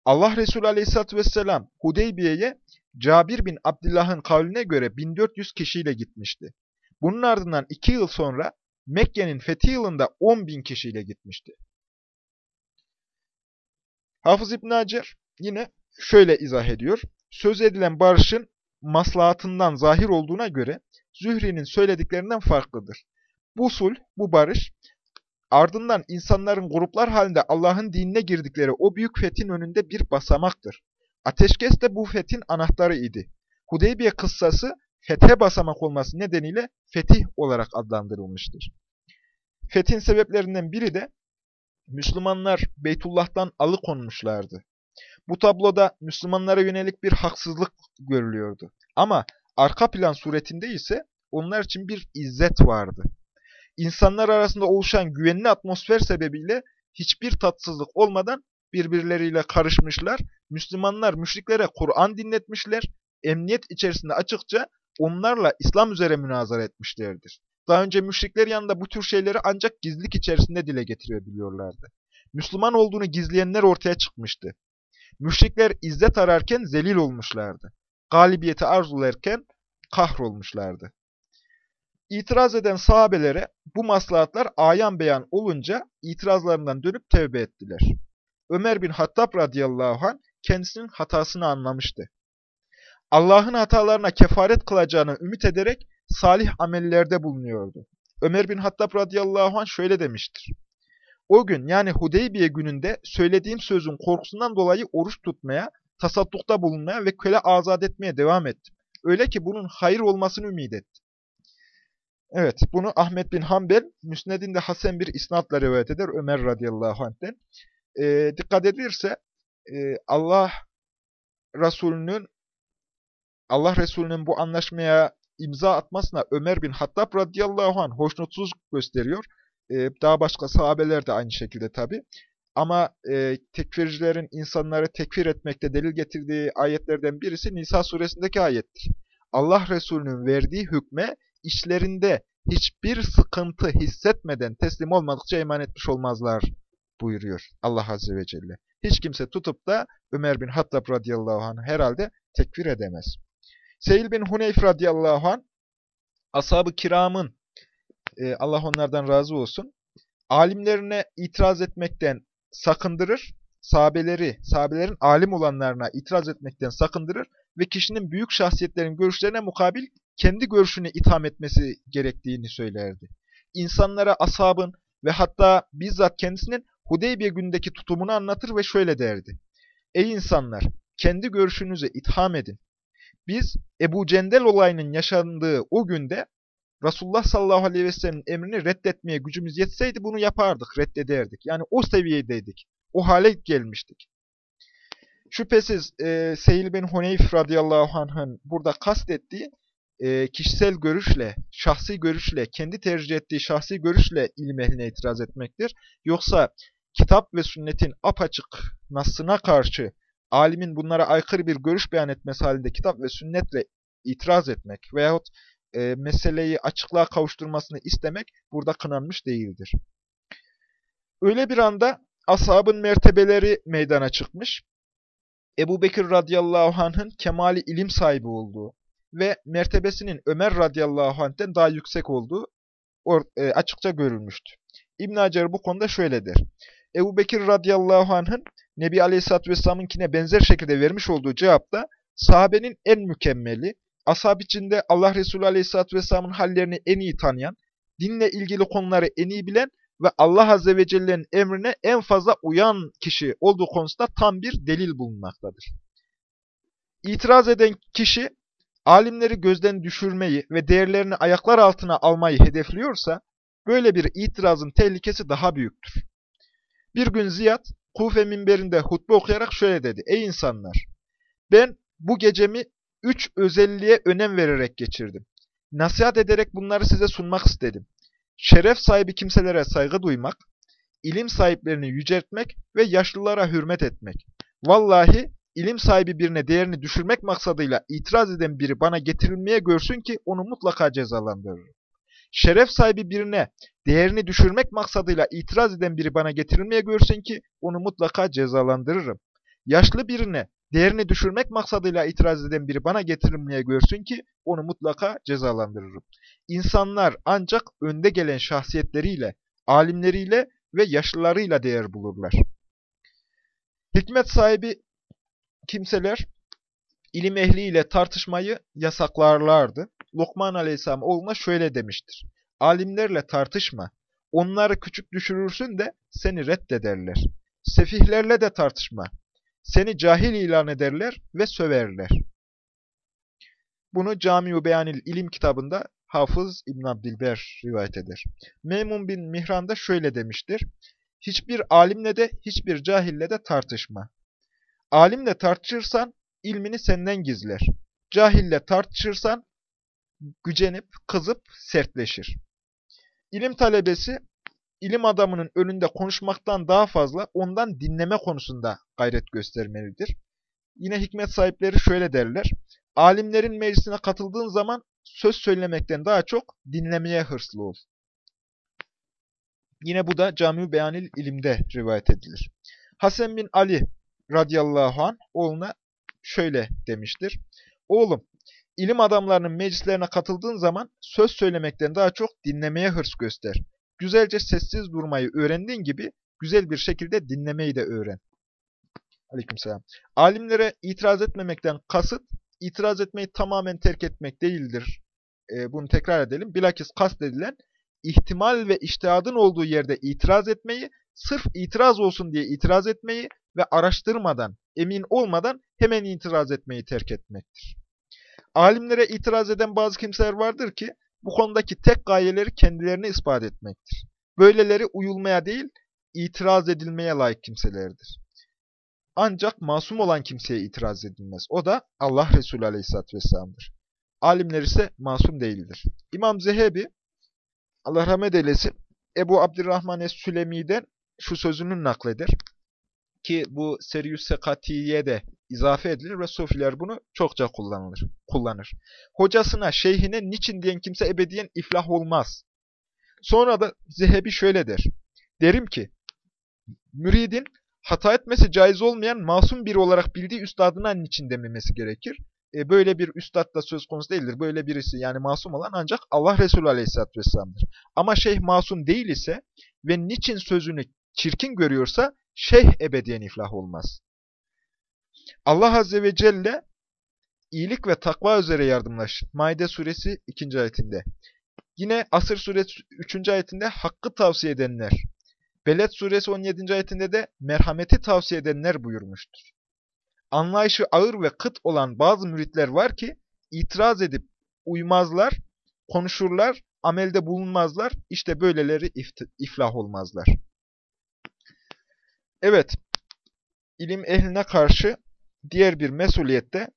Allah Resulü Aleyhisselatü vesselam Hudeybiye'ye Cabir bin Abdullah'ın kavline göre 1400 kişiyle gitmişti. Bunun ardından 2 yıl sonra Mekke'nin fethi yılında 10 bin kişiyle gitmişti. Hafız İbn Hacer yine şöyle izah ediyor. Söz edilen barışın maslahatından zahir olduğuna göre Zühri'nin söylediklerinden farklıdır. Bu sul, bu barış, ardından insanların gruplar halinde Allah'ın dinine girdikleri o büyük fethin önünde bir basamaktır. Ateşkes de bu fethin anahtarı idi. Hudeybiye kıssası fethe basamak olması nedeniyle fetih olarak adlandırılmıştır. Fethin sebeplerinden biri de Müslümanlar Beytullah'tan alıkonmuşlardı. Bu tabloda Müslümanlara yönelik bir haksızlık görülüyordu. Ama arka plan suretinde ise onlar için bir izzet vardı. İnsanlar arasında oluşan güvenli atmosfer sebebiyle hiçbir tatsızlık olmadan birbirleriyle karışmışlar. Müslümanlar müşriklere Kur'an dinletmişler. Emniyet içerisinde açıkça onlarla İslam üzere münazara etmişlerdir. Daha önce müşrikler yanında bu tür şeyleri ancak gizlilik içerisinde dile getirebiliyorlardı. Müslüman olduğunu gizleyenler ortaya çıkmıştı. Müşrikler izzet ararken zelil olmuşlardı. Galibiyeti arzularken kahrolmuşlardı. İtiraz eden sahabelere bu maslahatlar ayan beyan olunca itirazlarından dönüp tevbe ettiler. Ömer bin Hattab radıyallahu anh kendisinin hatasını anlamıştı. Allah'ın hatalarına kefaret kılacağını ümit ederek salih amellerde bulunuyordu. Ömer bin Hattab radıyallahu anh şöyle demiştir. O gün yani Hudeybiye gününde söylediğim sözün korkusundan dolayı oruç tutmaya, tasaddukta bulunmaya ve köle azat etmeye devam ettim. Öyle ki bunun hayır olmasını ümit ettim. Evet, bunu Ahmet bin Hanbel, Müsned'inde Hasan bir isnatla rivayet eder Ömer radıyallahu anh'ten. E, dikkat edilirse e, Allah Resulü'nün Allah Resulü'nün bu anlaşmaya imza atmasına Ömer bin Hattab radıyallahu anh hoşnutsuz gösteriyor. Ee, daha başka sahabeler de aynı şekilde tabi. Ama e, tekfircilerin insanları tekfir etmekte delil getirdiği ayetlerden birisi Nisa suresindeki ayettir. Allah Resulü'nün verdiği hükme işlerinde hiçbir sıkıntı hissetmeden teslim olmadıkça iman etmiş olmazlar buyuruyor Allah Azze ve Celle. Hiç kimse tutup da Ömer bin Hattab radıyallahu anh herhalde tekfir edemez. Seyil bin Huneyf radıyallahu anh, ashab-ı kiramın, e, Allah onlardan razı olsun, alimlerine itiraz etmekten sakındırır, sahabeleri, sahabelerin alim olanlarına itiraz etmekten sakındırır ve kişinin büyük şahsiyetlerin görüşlerine mukabil kendi görüşünü itham etmesi gerektiğini söylerdi. İnsanlara ashabın ve hatta bizzat kendisinin Hudeybiye günündeki tutumunu anlatır ve şöyle derdi. Ey insanlar! Kendi görüşünüzü itham edin. Biz Ebu Cendel olayının yaşandığı o günde Resulullah sallallahu aleyhi ve sellem'in emrini reddetmeye gücümüz yetseydi bunu yapardık, reddederdik. Yani o seviyedeydik. O hale gelmiştik. Şüphesiz e, Seyil bin Huneyf radıyallahu anh'ın burada kastettiği e, kişisel görüşle, şahsi görüşle, kendi tercih ettiği şahsi görüşle ilim ehline itiraz etmektir. Yoksa kitap ve sünnetin apaçık nasına karşı alimin bunlara aykırı bir görüş beyan etmesi halinde kitap ve sünnetle itiraz etmek veyahut e, meseleyi açıklığa kavuşturmasını istemek burada kınanmış değildir. Öyle bir anda ashabın mertebeleri meydana çıkmış. Ebu Bekir radıyallahu anh'ın kemali ilim sahibi olduğu ve mertebesinin Ömer radıyallahu anh'ten daha yüksek olduğu e, açıkça görülmüştü. İbn Hacer bu konuda şöyle der. Ebu Bekir radıyallahu anh'ın Nebi Aleyhisselatü Vesselam'ınkine benzer şekilde vermiş olduğu cevapta sahabenin en mükemmeli, ashab içinde Allah Resulü Aleyhisselatü Vesselam'ın hallerini en iyi tanıyan, dinle ilgili konuları en iyi bilen ve Allah Azze ve Celle'nin emrine en fazla uyan kişi olduğu konusunda tam bir delil bulunmaktadır. İtiraz eden kişi, alimleri gözden düşürmeyi ve değerlerini ayaklar altına almayı hedefliyorsa, böyle bir itirazın tehlikesi daha büyüktür. Bir gün Ziyad, Kufe minberinde hutbe okuyarak şöyle dedi. Ey insanlar! Ben bu gecemi üç özelliğe önem vererek geçirdim. Nasihat ederek bunları size sunmak istedim. Şeref sahibi kimselere saygı duymak, ilim sahiplerini yüceltmek ve yaşlılara hürmet etmek. Vallahi ilim sahibi birine değerini düşürmek maksadıyla itiraz eden biri bana getirilmeye görsün ki onu mutlaka cezalandırırım şeref sahibi birine değerini düşürmek maksadıyla itiraz eden biri bana getirilmeye görsün ki onu mutlaka cezalandırırım. Yaşlı birine değerini düşürmek maksadıyla itiraz eden biri bana getirilmeye görsün ki onu mutlaka cezalandırırım. İnsanlar ancak önde gelen şahsiyetleriyle, alimleriyle ve yaşlılarıyla değer bulurlar. Hikmet sahibi kimseler ilim ehliyle tartışmayı yasaklarlardı. Lokman Aleyhisselam oğluna şöyle demiştir. Alimlerle tartışma. Onları küçük düşürürsün de seni reddederler. Sefihlerle de tartışma. Seni cahil ilan ederler ve söverler. Bunu Cami-u Beyanil İlim kitabında Hafız İbn Abdilber rivayet eder. Meymun bin Mihran da şöyle demiştir. Hiçbir alimle de hiçbir cahille de tartışma. Alimle tartışırsan ilmini senden gizler. Cahille tartışırsan gücenip, kızıp sertleşir. İlim talebesi, ilim adamının önünde konuşmaktan daha fazla ondan dinleme konusunda gayret göstermelidir. Yine hikmet sahipleri şöyle derler. Alimlerin meclisine katıldığın zaman söz söylemekten daha çok dinlemeye hırslı ol. Yine bu da Cami-ü Beyanil ilimde rivayet edilir. Hasan bin Ali radıyallahu anh oğluna şöyle demiştir. Oğlum İlim adamlarının meclislerine katıldığın zaman söz söylemekten daha çok dinlemeye hırs göster. Güzelce sessiz durmayı öğrendiğin gibi güzel bir şekilde dinlemeyi de öğren. Aleykümselam. Alimlere itiraz etmemekten kasıt, itiraz etmeyi tamamen terk etmek değildir. Ee, bunu tekrar edelim. Bilakis kast edilen, ihtimal ve iştihadın olduğu yerde itiraz etmeyi sırf itiraz olsun diye itiraz etmeyi ve araştırmadan, emin olmadan hemen itiraz etmeyi terk etmektir. Alimlere itiraz eden bazı kimseler vardır ki bu konudaki tek gayeleri kendilerini ispat etmektir. Böyleleri uyulmaya değil, itiraz edilmeye layık kimselerdir. Ancak masum olan kimseye itiraz edilmez. O da Allah Resulü Aleyhisselatü Vesselam'dır. Alimler ise masum değildir. İmam Zehebi, Allah rahmet eylesin, Ebu Abdurrahman Es-Sülemi'den şu sözünü nakleder. Ki bu Serius Sekatiye de izafe edilir ve sofiler bunu çokça kullanılır, kullanır. Hocasına, şeyhine niçin diyen kimse ebediyen iflah olmaz. Sonra da Zehebi şöyle der. Derim ki, müridin hata etmesi caiz olmayan masum biri olarak bildiği üstadına niçin dememesi gerekir. E, böyle bir üstad da söz konusu değildir. Böyle birisi yani masum olan ancak Allah Resulü Aleyhisselatü Vesselam'dır. Ama şeyh masum değil ise ve niçin sözünü çirkin görüyorsa şeyh ebediyen iflah olmaz. Allah Azze ve Celle iyilik ve takva üzere yardımlaş. Maide suresi 2. ayetinde. Yine Asır suresi 3. ayetinde hakkı tavsiye edenler. Beled suresi 17. ayetinde de merhameti tavsiye edenler buyurmuştur. Anlayışı ağır ve kıt olan bazı müritler var ki itiraz edip uymazlar, konuşurlar, amelde bulunmazlar. İşte böyleleri iflah olmazlar. Evet, ilim ehline karşı diğer bir mesuliyette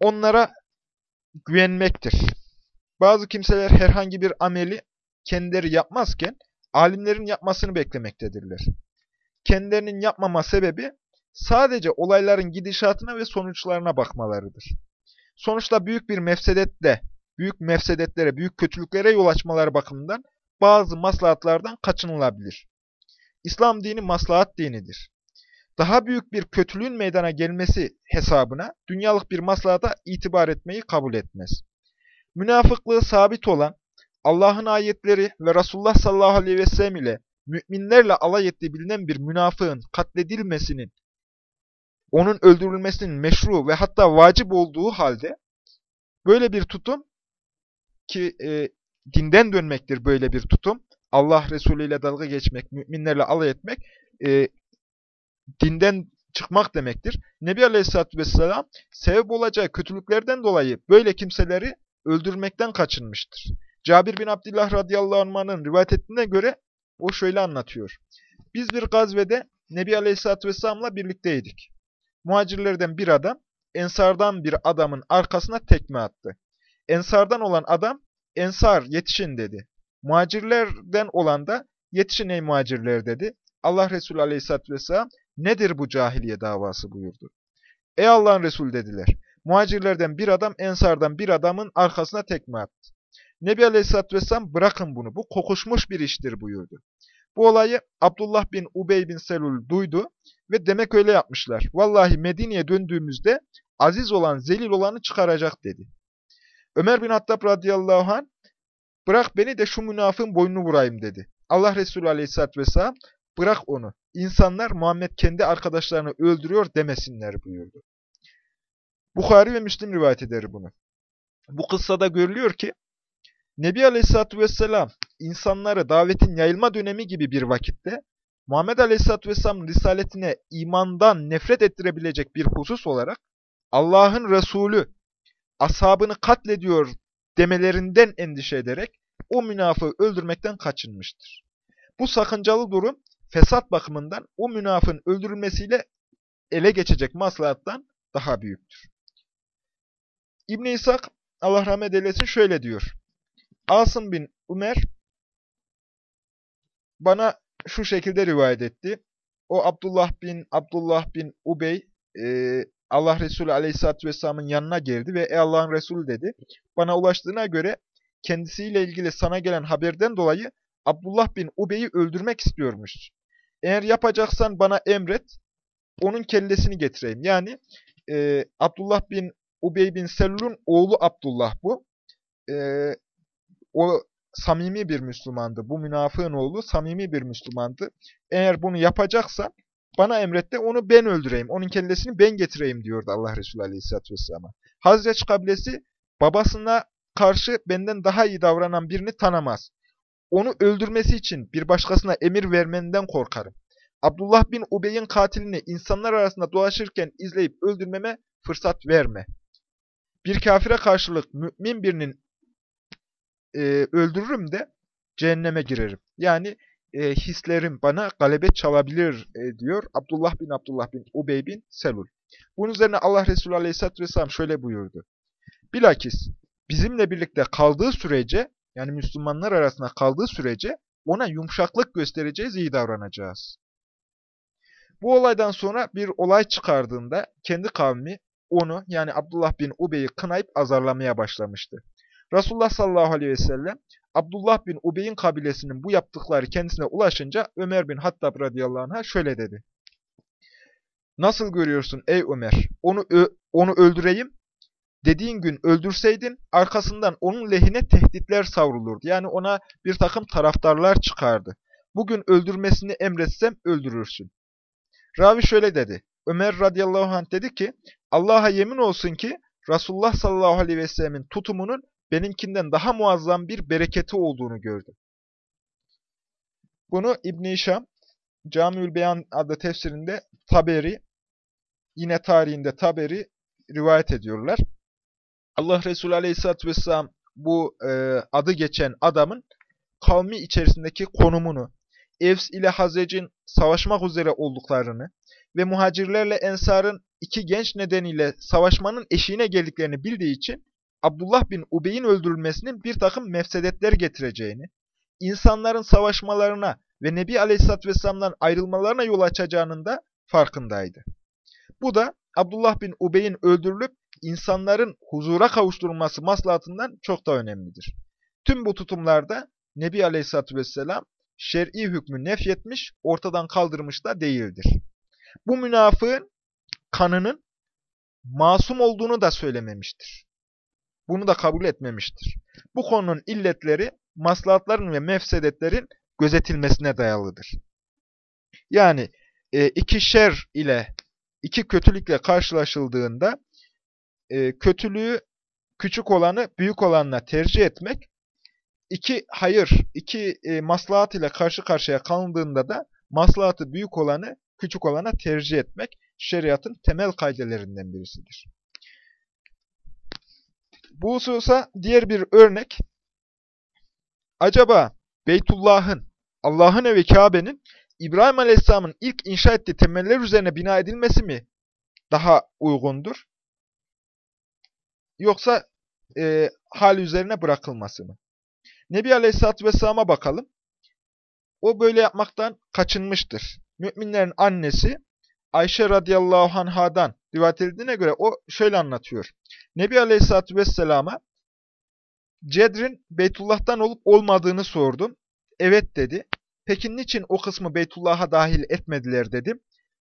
onlara güvenmektir. Bazı kimseler herhangi bir ameli kendileri yapmazken alimlerin yapmasını beklemektedirler. Kendilerinin yapmama sebebi sadece olayların gidişatına ve sonuçlarına bakmalarıdır. Sonuçta büyük bir mefsedetle, büyük mefsedetlere, büyük kötülüklere yol açmaları bakımından bazı maslahatlardan kaçınılabilir. İslam dini maslahat dinidir. Daha büyük bir kötülüğün meydana gelmesi hesabına dünyalık bir maslahata itibar etmeyi kabul etmez. Münafıklığı sabit olan, Allah'ın ayetleri ve Resulullah sallallahu aleyhi ve sellem ile müminlerle alay ettiği bilinen bir münafığın katledilmesinin, onun öldürülmesinin meşru ve hatta vacip olduğu halde böyle bir tutum ki e, dinden dönmektir böyle bir tutum. Allah Resulü ile dalga geçmek, müminlerle alay etmek e, dinden çıkmak demektir. Nebi Aleyhisselatü Vesselam sebep olacağı kötülüklerden dolayı böyle kimseleri öldürmekten kaçınmıştır. Cabir bin Abdullah radıyallahu anh'ın rivayet ettiğine göre o şöyle anlatıyor. Biz bir gazvede Nebi Aleyhisselatü Vesselam'la birlikteydik. Muhacirlerden bir adam, Ensardan bir adamın arkasına tekme attı. Ensardan olan adam, Ensar yetişin dedi. Muhacirlerden olan da yetişin ey muhacirler dedi. Allah Resulü Aleyhisselatü Vesselam nedir bu cahiliye davası buyurdu. Ey Allah'ın Resulü dediler. Muhacirlerden bir adam Ensardan bir adamın arkasına tekme attı. Nebi Aleyhisselatü Vesselam bırakın bunu bu kokuşmuş bir iştir buyurdu. Bu olayı Abdullah bin Ubey bin Selul duydu ve demek öyle yapmışlar. Vallahi Medine'ye döndüğümüzde aziz olan zelil olanı çıkaracak dedi. Ömer bin Hattab radıyallahu anh bırak beni de şu münafığın boynunu vurayım dedi. Allah Resulü aleyhisselatü vesselam bırak onu. İnsanlar Muhammed kendi arkadaşlarını öldürüyor demesinler buyurdu. Bukhari ve Müslim rivayet eder bunu. Bu kıssada görülüyor ki Nebi Aleyhisselatü Vesselam insanları davetin yayılma dönemi gibi bir vakitte Muhammed Aleyhisselatü Vesselam'ın risaletine imandan nefret ettirebilecek bir husus olarak Allah'ın Resulü ashabını katlediyor demelerinden endişe ederek o münafığı öldürmekten kaçınmıştır. Bu sakıncalı durum fesat bakımından o münafın öldürülmesiyle ele geçecek maslahattan daha büyüktür. İbn İshak Allah rahmet eylesin şöyle diyor. Asım bin Ömer bana şu şekilde rivayet etti. O Abdullah bin Abdullah bin Ubey e, Allah Resulü Aleyhisselatü Vesselam'ın yanına geldi ve ey Allah'ın Resulü dedi. Bana ulaştığına göre kendisiyle ilgili sana gelen haberden dolayı Abdullah bin Ubey'i öldürmek istiyormuş. Eğer yapacaksan bana emret, onun kellesini getireyim. Yani e, Abdullah bin Ubey bin Selul'un oğlu Abdullah bu. E, o samimi bir Müslümandı. Bu münafığın oğlu samimi bir Müslümandı. Eğer bunu yapacaksan bana emret de onu ben öldüreyim. Onun kellesini ben getireyim diyordu Allah Resulü Aleyhisselatü Vesselam'a. Hazreç kabilesi babasına karşı benden daha iyi davranan birini tanımaz. onu öldürmesi için bir başkasına emir vermenden korkarım. Abdullah bin Ubey'in katilini insanlar arasında dolaşırken izleyip öldürmeme fırsat verme. Bir kafire karşılık mümin birinin e, öldürürüm de cehenneme girerim. Yani e, hislerim bana galebe çalabilir e, diyor Abdullah bin Abdullah bin Ubey bin Selul. Bunun üzerine Allah Resulü Aleyhisselatü Vesselam şöyle buyurdu. Bilakis bizimle birlikte kaldığı sürece yani Müslümanlar arasında kaldığı sürece ona yumuşaklık göstereceğiz, iyi davranacağız. Bu olaydan sonra bir olay çıkardığında kendi kavmi onu yani Abdullah bin Ubey'i kınayıp azarlamaya başlamıştı. Resulullah sallallahu aleyhi ve sellem Abdullah bin Ubey'in kabilesinin bu yaptıkları kendisine ulaşınca Ömer bin Hattab radıyallahu anh'a şöyle dedi. Nasıl görüyorsun ey Ömer? Onu, onu öldüreyim. Dediğin gün öldürseydin arkasından onun lehine tehditler savrulurdu. Yani ona bir takım taraftarlar çıkardı. Bugün öldürmesini emretsem öldürürsün. Ravi şöyle dedi. Ömer radıyallahu anh dedi ki Allah'a yemin olsun ki Resulullah sallallahu aleyhi ve sellemin tutumunun benimkinden daha muazzam bir bereketi olduğunu gördüm. Bunu İbn-i Şam, Camiül Beyan adlı tefsirinde Taberi, yine tarihinde Taberi rivayet ediyorlar. Allah Resulü Aleyhisselatü Vesselam bu e, adı geçen adamın kavmi içerisindeki konumunu, Evs ile Hazrec'in savaşmak üzere olduklarını ve muhacirlerle Ensar'ın iki genç nedeniyle savaşmanın eşiğine geldiklerini bildiği için Abdullah bin Ubey'in öldürülmesinin bir takım mefsedetler getireceğini, insanların savaşmalarına ve Nebi Aleyhisselatü Vesselam'dan ayrılmalarına yol açacağının da farkındaydı. Bu da Abdullah bin Ubey'in öldürülüp insanların huzura kavuşturulması maslahatından çok da önemlidir. Tüm bu tutumlarda Nebi Aleyhisselatü Vesselam şer'i hükmü nefyetmiş, ortadan kaldırmış da değildir. Bu münafığın kanının masum olduğunu da söylememiştir. Bunu da kabul etmemiştir. Bu konunun illetleri maslahatların ve mefsedetlerin gözetilmesine dayalıdır. Yani e, iki şer ile, iki kötülükle karşılaşıldığında e, kötülüğü küçük olanı büyük olanla tercih etmek, iki hayır, iki e, maslahat ile karşı karşıya kalındığında da maslahatı büyük olanı küçük olana tercih etmek şeriatın temel kaidelerinden birisidir. Bu hususa diğer bir örnek, acaba Beytullah'ın, Allah'ın evi Kabe'nin İbrahim Aleyhisselam'ın ilk inşa ettiği temeller üzerine bina edilmesi mi daha uygundur? Yoksa e, hal üzerine bırakılması mı? Nebi Aleyhisselatü Vesselam'a bakalım. O böyle yapmaktan kaçınmıştır. Müminlerin annesi Ayşe radıyallahu anhadan rivayet edildiğine göre o şöyle anlatıyor. Nebi Aleyhisselatü Vesselam'a Cedr'in Beytullah'tan olup olmadığını sordum. Evet dedi. Peki niçin o kısmı Beytullah'a dahil etmediler dedim.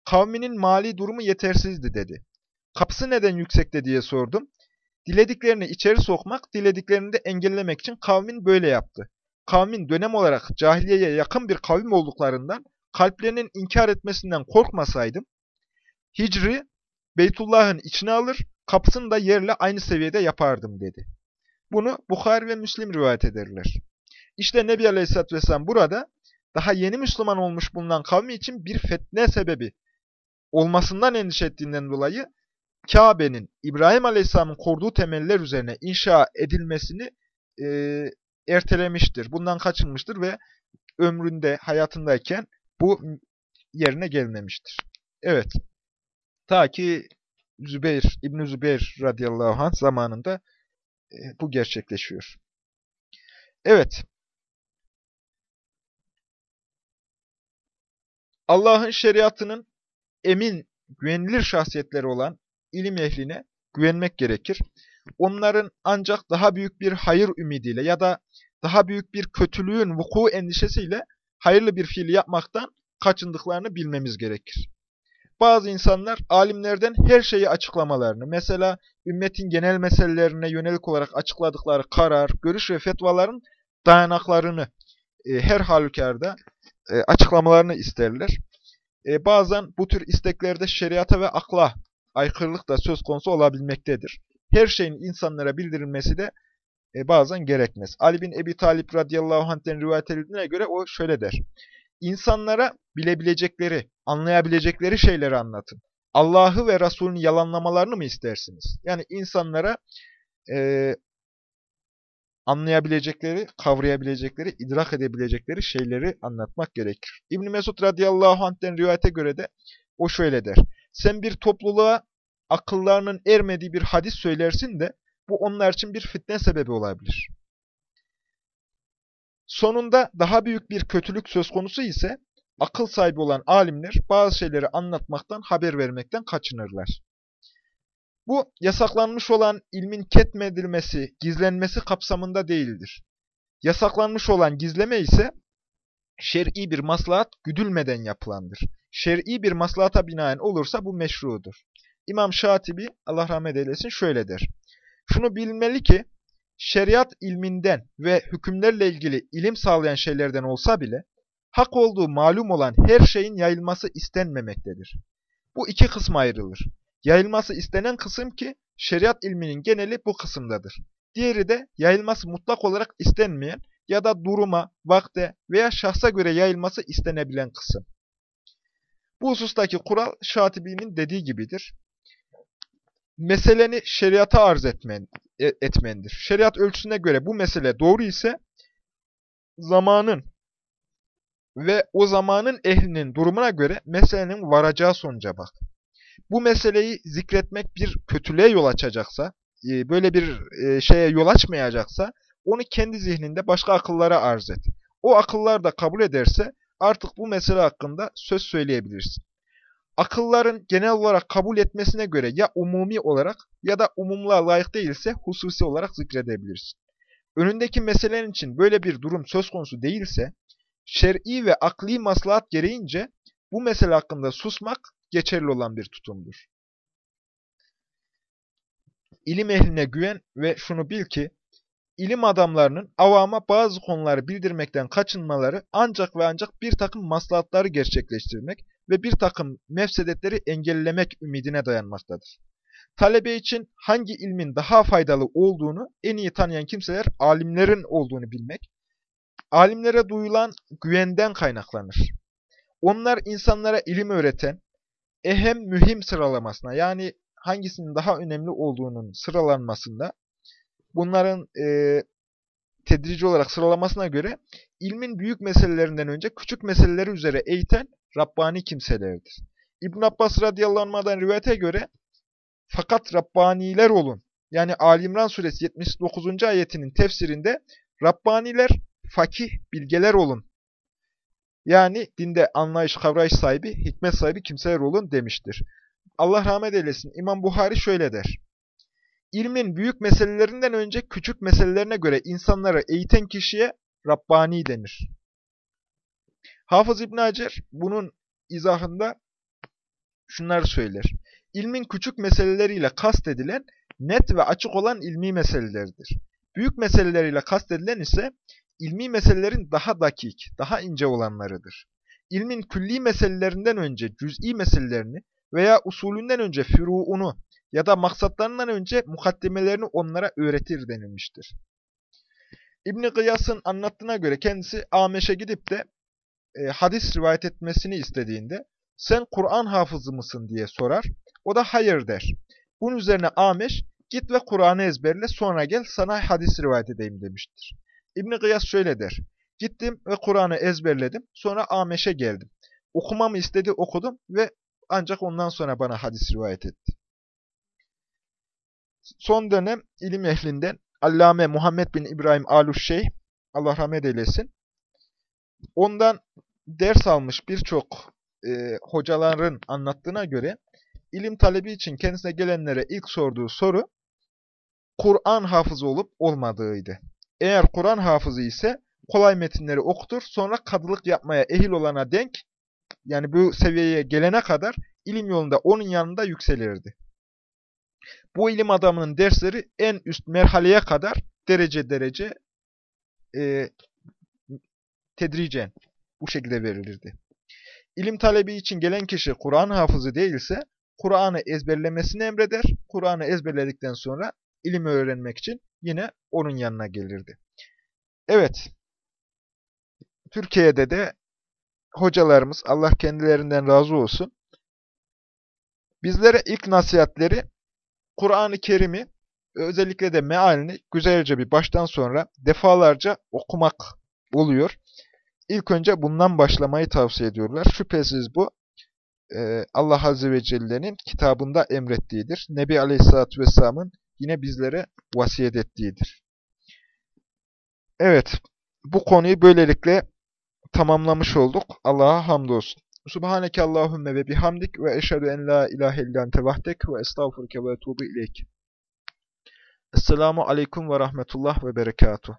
Kavminin mali durumu yetersizdi dedi. Kapısı neden yüksekte diye sordum. Dilediklerini içeri sokmak, dilediklerini de engellemek için kavmin böyle yaptı. Kavmin dönem olarak cahiliyeye yakın bir kavim olduklarından kalplerinin inkar etmesinden korkmasaydım, Hicri Beytullah'ın içine alır, kapısını da yerle aynı seviyede yapardım dedi. Bunu Bukhari ve Müslim rivayet ederler. İşte Nebi Aleyhisselatü Vesselam burada daha yeni Müslüman olmuş bulunan kavmi için bir fetne sebebi olmasından endişe ettiğinden dolayı Kabe'nin İbrahim Aleyhisselam'ın kurduğu temeller üzerine inşa edilmesini e, ertelemiştir. Bundan kaçınmıştır ve ömründe, hayatındayken bu yerine gelmemiştir. Evet. Ta ki Zübeyir, İbn-i Zübeyir radıyallahu anh zamanında e, bu gerçekleşiyor. Evet. Allah'ın şeriatının emin, güvenilir şahsiyetleri olan ilim ehline güvenmek gerekir. Onların ancak daha büyük bir hayır ümidiyle ya da daha büyük bir kötülüğün vuku endişesiyle hayırlı bir fiil yapmaktan kaçındıklarını bilmemiz gerekir. Bazı insanlar alimlerden her şeyi açıklamalarını, mesela ümmetin genel meselelerine yönelik olarak açıkladıkları karar, görüş ve fetvaların dayanaklarını e, her halükarda e, açıklamalarını isterler. E, bazen bu tür isteklerde şeriata ve akla aykırılık da söz konusu olabilmektedir. Her şeyin insanlara bildirilmesi de e, bazen gerekmez. Ali bin Ebi Talip radıyallahu anh'ten rivayet edildiğine göre o şöyle der. İnsanlara bilebilecekleri, anlayabilecekleri şeyleri anlatın. Allah'ı ve Resulünü yalanlamalarını mı istersiniz? Yani insanlara e, anlayabilecekleri, kavrayabilecekleri, idrak edebilecekleri şeyleri anlatmak gerekir. İbn Mesud radıyallahu anh'ten rivayete göre de o şöyle der. Sen bir topluluğa akıllarının ermediği bir hadis söylersin de bu onlar için bir fitne sebebi olabilir. Sonunda daha büyük bir kötülük söz konusu ise akıl sahibi olan alimler bazı şeyleri anlatmaktan, haber vermekten kaçınırlar. Bu yasaklanmış olan ilmin ketmedilmesi, gizlenmesi kapsamında değildir. Yasaklanmış olan gizleme ise şer'i bir maslahat güdülmeden yapılandır. Şer'i bir maslahata binaen olursa bu meşrudur. İmam Şatibi, Allah rahmet eylesin, şöyle der. Şunu bilmeli ki, şeriat ilminden ve hükümlerle ilgili ilim sağlayan şeylerden olsa bile, hak olduğu malum olan her şeyin yayılması istenmemektedir. Bu iki kısma ayrılır. Yayılması istenen kısım ki, şeriat ilminin geneli bu kısımdadır. Diğeri de yayılması mutlak olarak istenmeyen ya da duruma, vakte veya şahsa göre yayılması istenebilen kısım. Bu husustaki kural Şatibi'nin dediği gibidir. Meseleni şeriata arz etmen, etmendir. Şeriat ölçüsüne göre bu mesele doğru ise zamanın ve o zamanın ehlinin durumuna göre meselenin varacağı sonuca bak. Bu meseleyi zikretmek bir kötülüğe yol açacaksa, e, böyle bir e, şeye yol açmayacaksa, onu kendi zihninde başka akıllara arz et. O akıllar da kabul ederse artık bu mesele hakkında söz söyleyebilirsin. Akılların genel olarak kabul etmesine göre ya umumi olarak ya da umumluğa layık değilse hususi olarak zikredebilirsin. Önündeki meselenin için böyle bir durum söz konusu değilse, şer'i ve akli maslahat gereğince bu mesele hakkında susmak geçerli olan bir tutumdur. İlim ehline güven ve şunu bil ki, ilim adamlarının avama bazı konuları bildirmekten kaçınmaları ancak ve ancak bir takım maslahatları gerçekleştirmek ve bir takım mefsedetleri engellemek ümidine dayanmaktadır. Talebe için hangi ilmin daha faydalı olduğunu en iyi tanıyan kimseler alimlerin olduğunu bilmek, alimlere duyulan güvenden kaynaklanır. Onlar insanlara ilim öğreten, ehem mühim sıralamasına yani hangisinin daha önemli olduğunun sıralanmasında bunların e, tedrici olarak sıralamasına göre ilmin büyük meselelerinden önce küçük meseleleri üzere eğiten Rabbani kimselerdir. İbn Abbas radıyallahu rivayete göre fakat Rabbaniler olun. Yani Ali İmran suresi 79. ayetinin tefsirinde Rabbaniler fakih bilgeler olun. Yani dinde anlayış, kavrayış sahibi, hikmet sahibi kimseler olun demiştir. Allah rahmet eylesin. İmam Buhari şöyle der. İlmin büyük meselelerinden önce küçük meselelerine göre insanları eğiten kişiye Rabbani denir. Hafız İbn Hacer bunun izahında şunları söyler. İlmin küçük meseleleriyle kastedilen net ve açık olan ilmi meselelerdir. Büyük meseleleriyle kastedilen ise ilmi meselelerin daha dakik, daha ince olanlarıdır. İlmin külli meselelerinden önce cüz'i meselelerini veya usulünden önce füruunu ya da maksatlarından önce mukaddimelerini onlara öğretir denilmiştir. İbn-i Gıyas'ın anlattığına göre kendisi Ameş'e gidip de e, hadis rivayet etmesini istediğinde sen Kur'an hafızı mısın diye sorar. O da hayır der. Bunun üzerine Ameş git ve Kur'an'ı ezberle sonra gel sana hadis rivayet edeyim demiştir. İbn-i Gıyas şöyle der. Gittim ve Kur'an'ı ezberledim. Sonra Ameş'e geldim. Okumamı istedi okudum ve ancak ondan sonra bana hadis rivayet etti. Son dönem ilim ehlinden Allame Muhammed bin İbrahim Aluşşeyh, Allah rahmet eylesin, ondan ders almış birçok e, hocaların anlattığına göre, ilim talebi için kendisine gelenlere ilk sorduğu soru, Kur'an hafızı olup olmadığıydı. Eğer Kur'an hafızı ise kolay metinleri okutur, sonra kadılık yapmaya ehil olana denk, yani bu seviyeye gelene kadar ilim yolunda onun yanında yükselirdi. Bu ilim adamının dersleri en üst merhaleye kadar derece derece e, tedricen bu şekilde verilirdi. İlim talebi için gelen kişi Kur'an hafızı değilse Kur'an'ı ezberlemesini emreder. Kur'an'ı ezberledikten sonra ilim öğrenmek için yine onun yanına gelirdi. Evet, Türkiye'de de hocalarımız, Allah kendilerinden razı olsun, bizlere ilk nasihatleri Kur'an-ı Kerim'i, özellikle de mealini güzelce bir baştan sonra defalarca okumak oluyor. İlk önce bundan başlamayı tavsiye ediyorlar. Şüphesiz bu e, Allah Azze ve Celle'nin kitabında emrettiğidir. Nebi Aleyhisselatü Vesselam'ın yine bizlere vasiyet ettiğidir. Evet, bu konuyu böylelikle tamamlamış olduk. Allah'a hamdolsun. Subhaneke Allahümme ve bihamdik ve eşhedü en la ilahe illa ente vahdek ve estağfurke ve etubu ileyk. Esselamu aleyküm ve rahmetullah ve berekatuhu.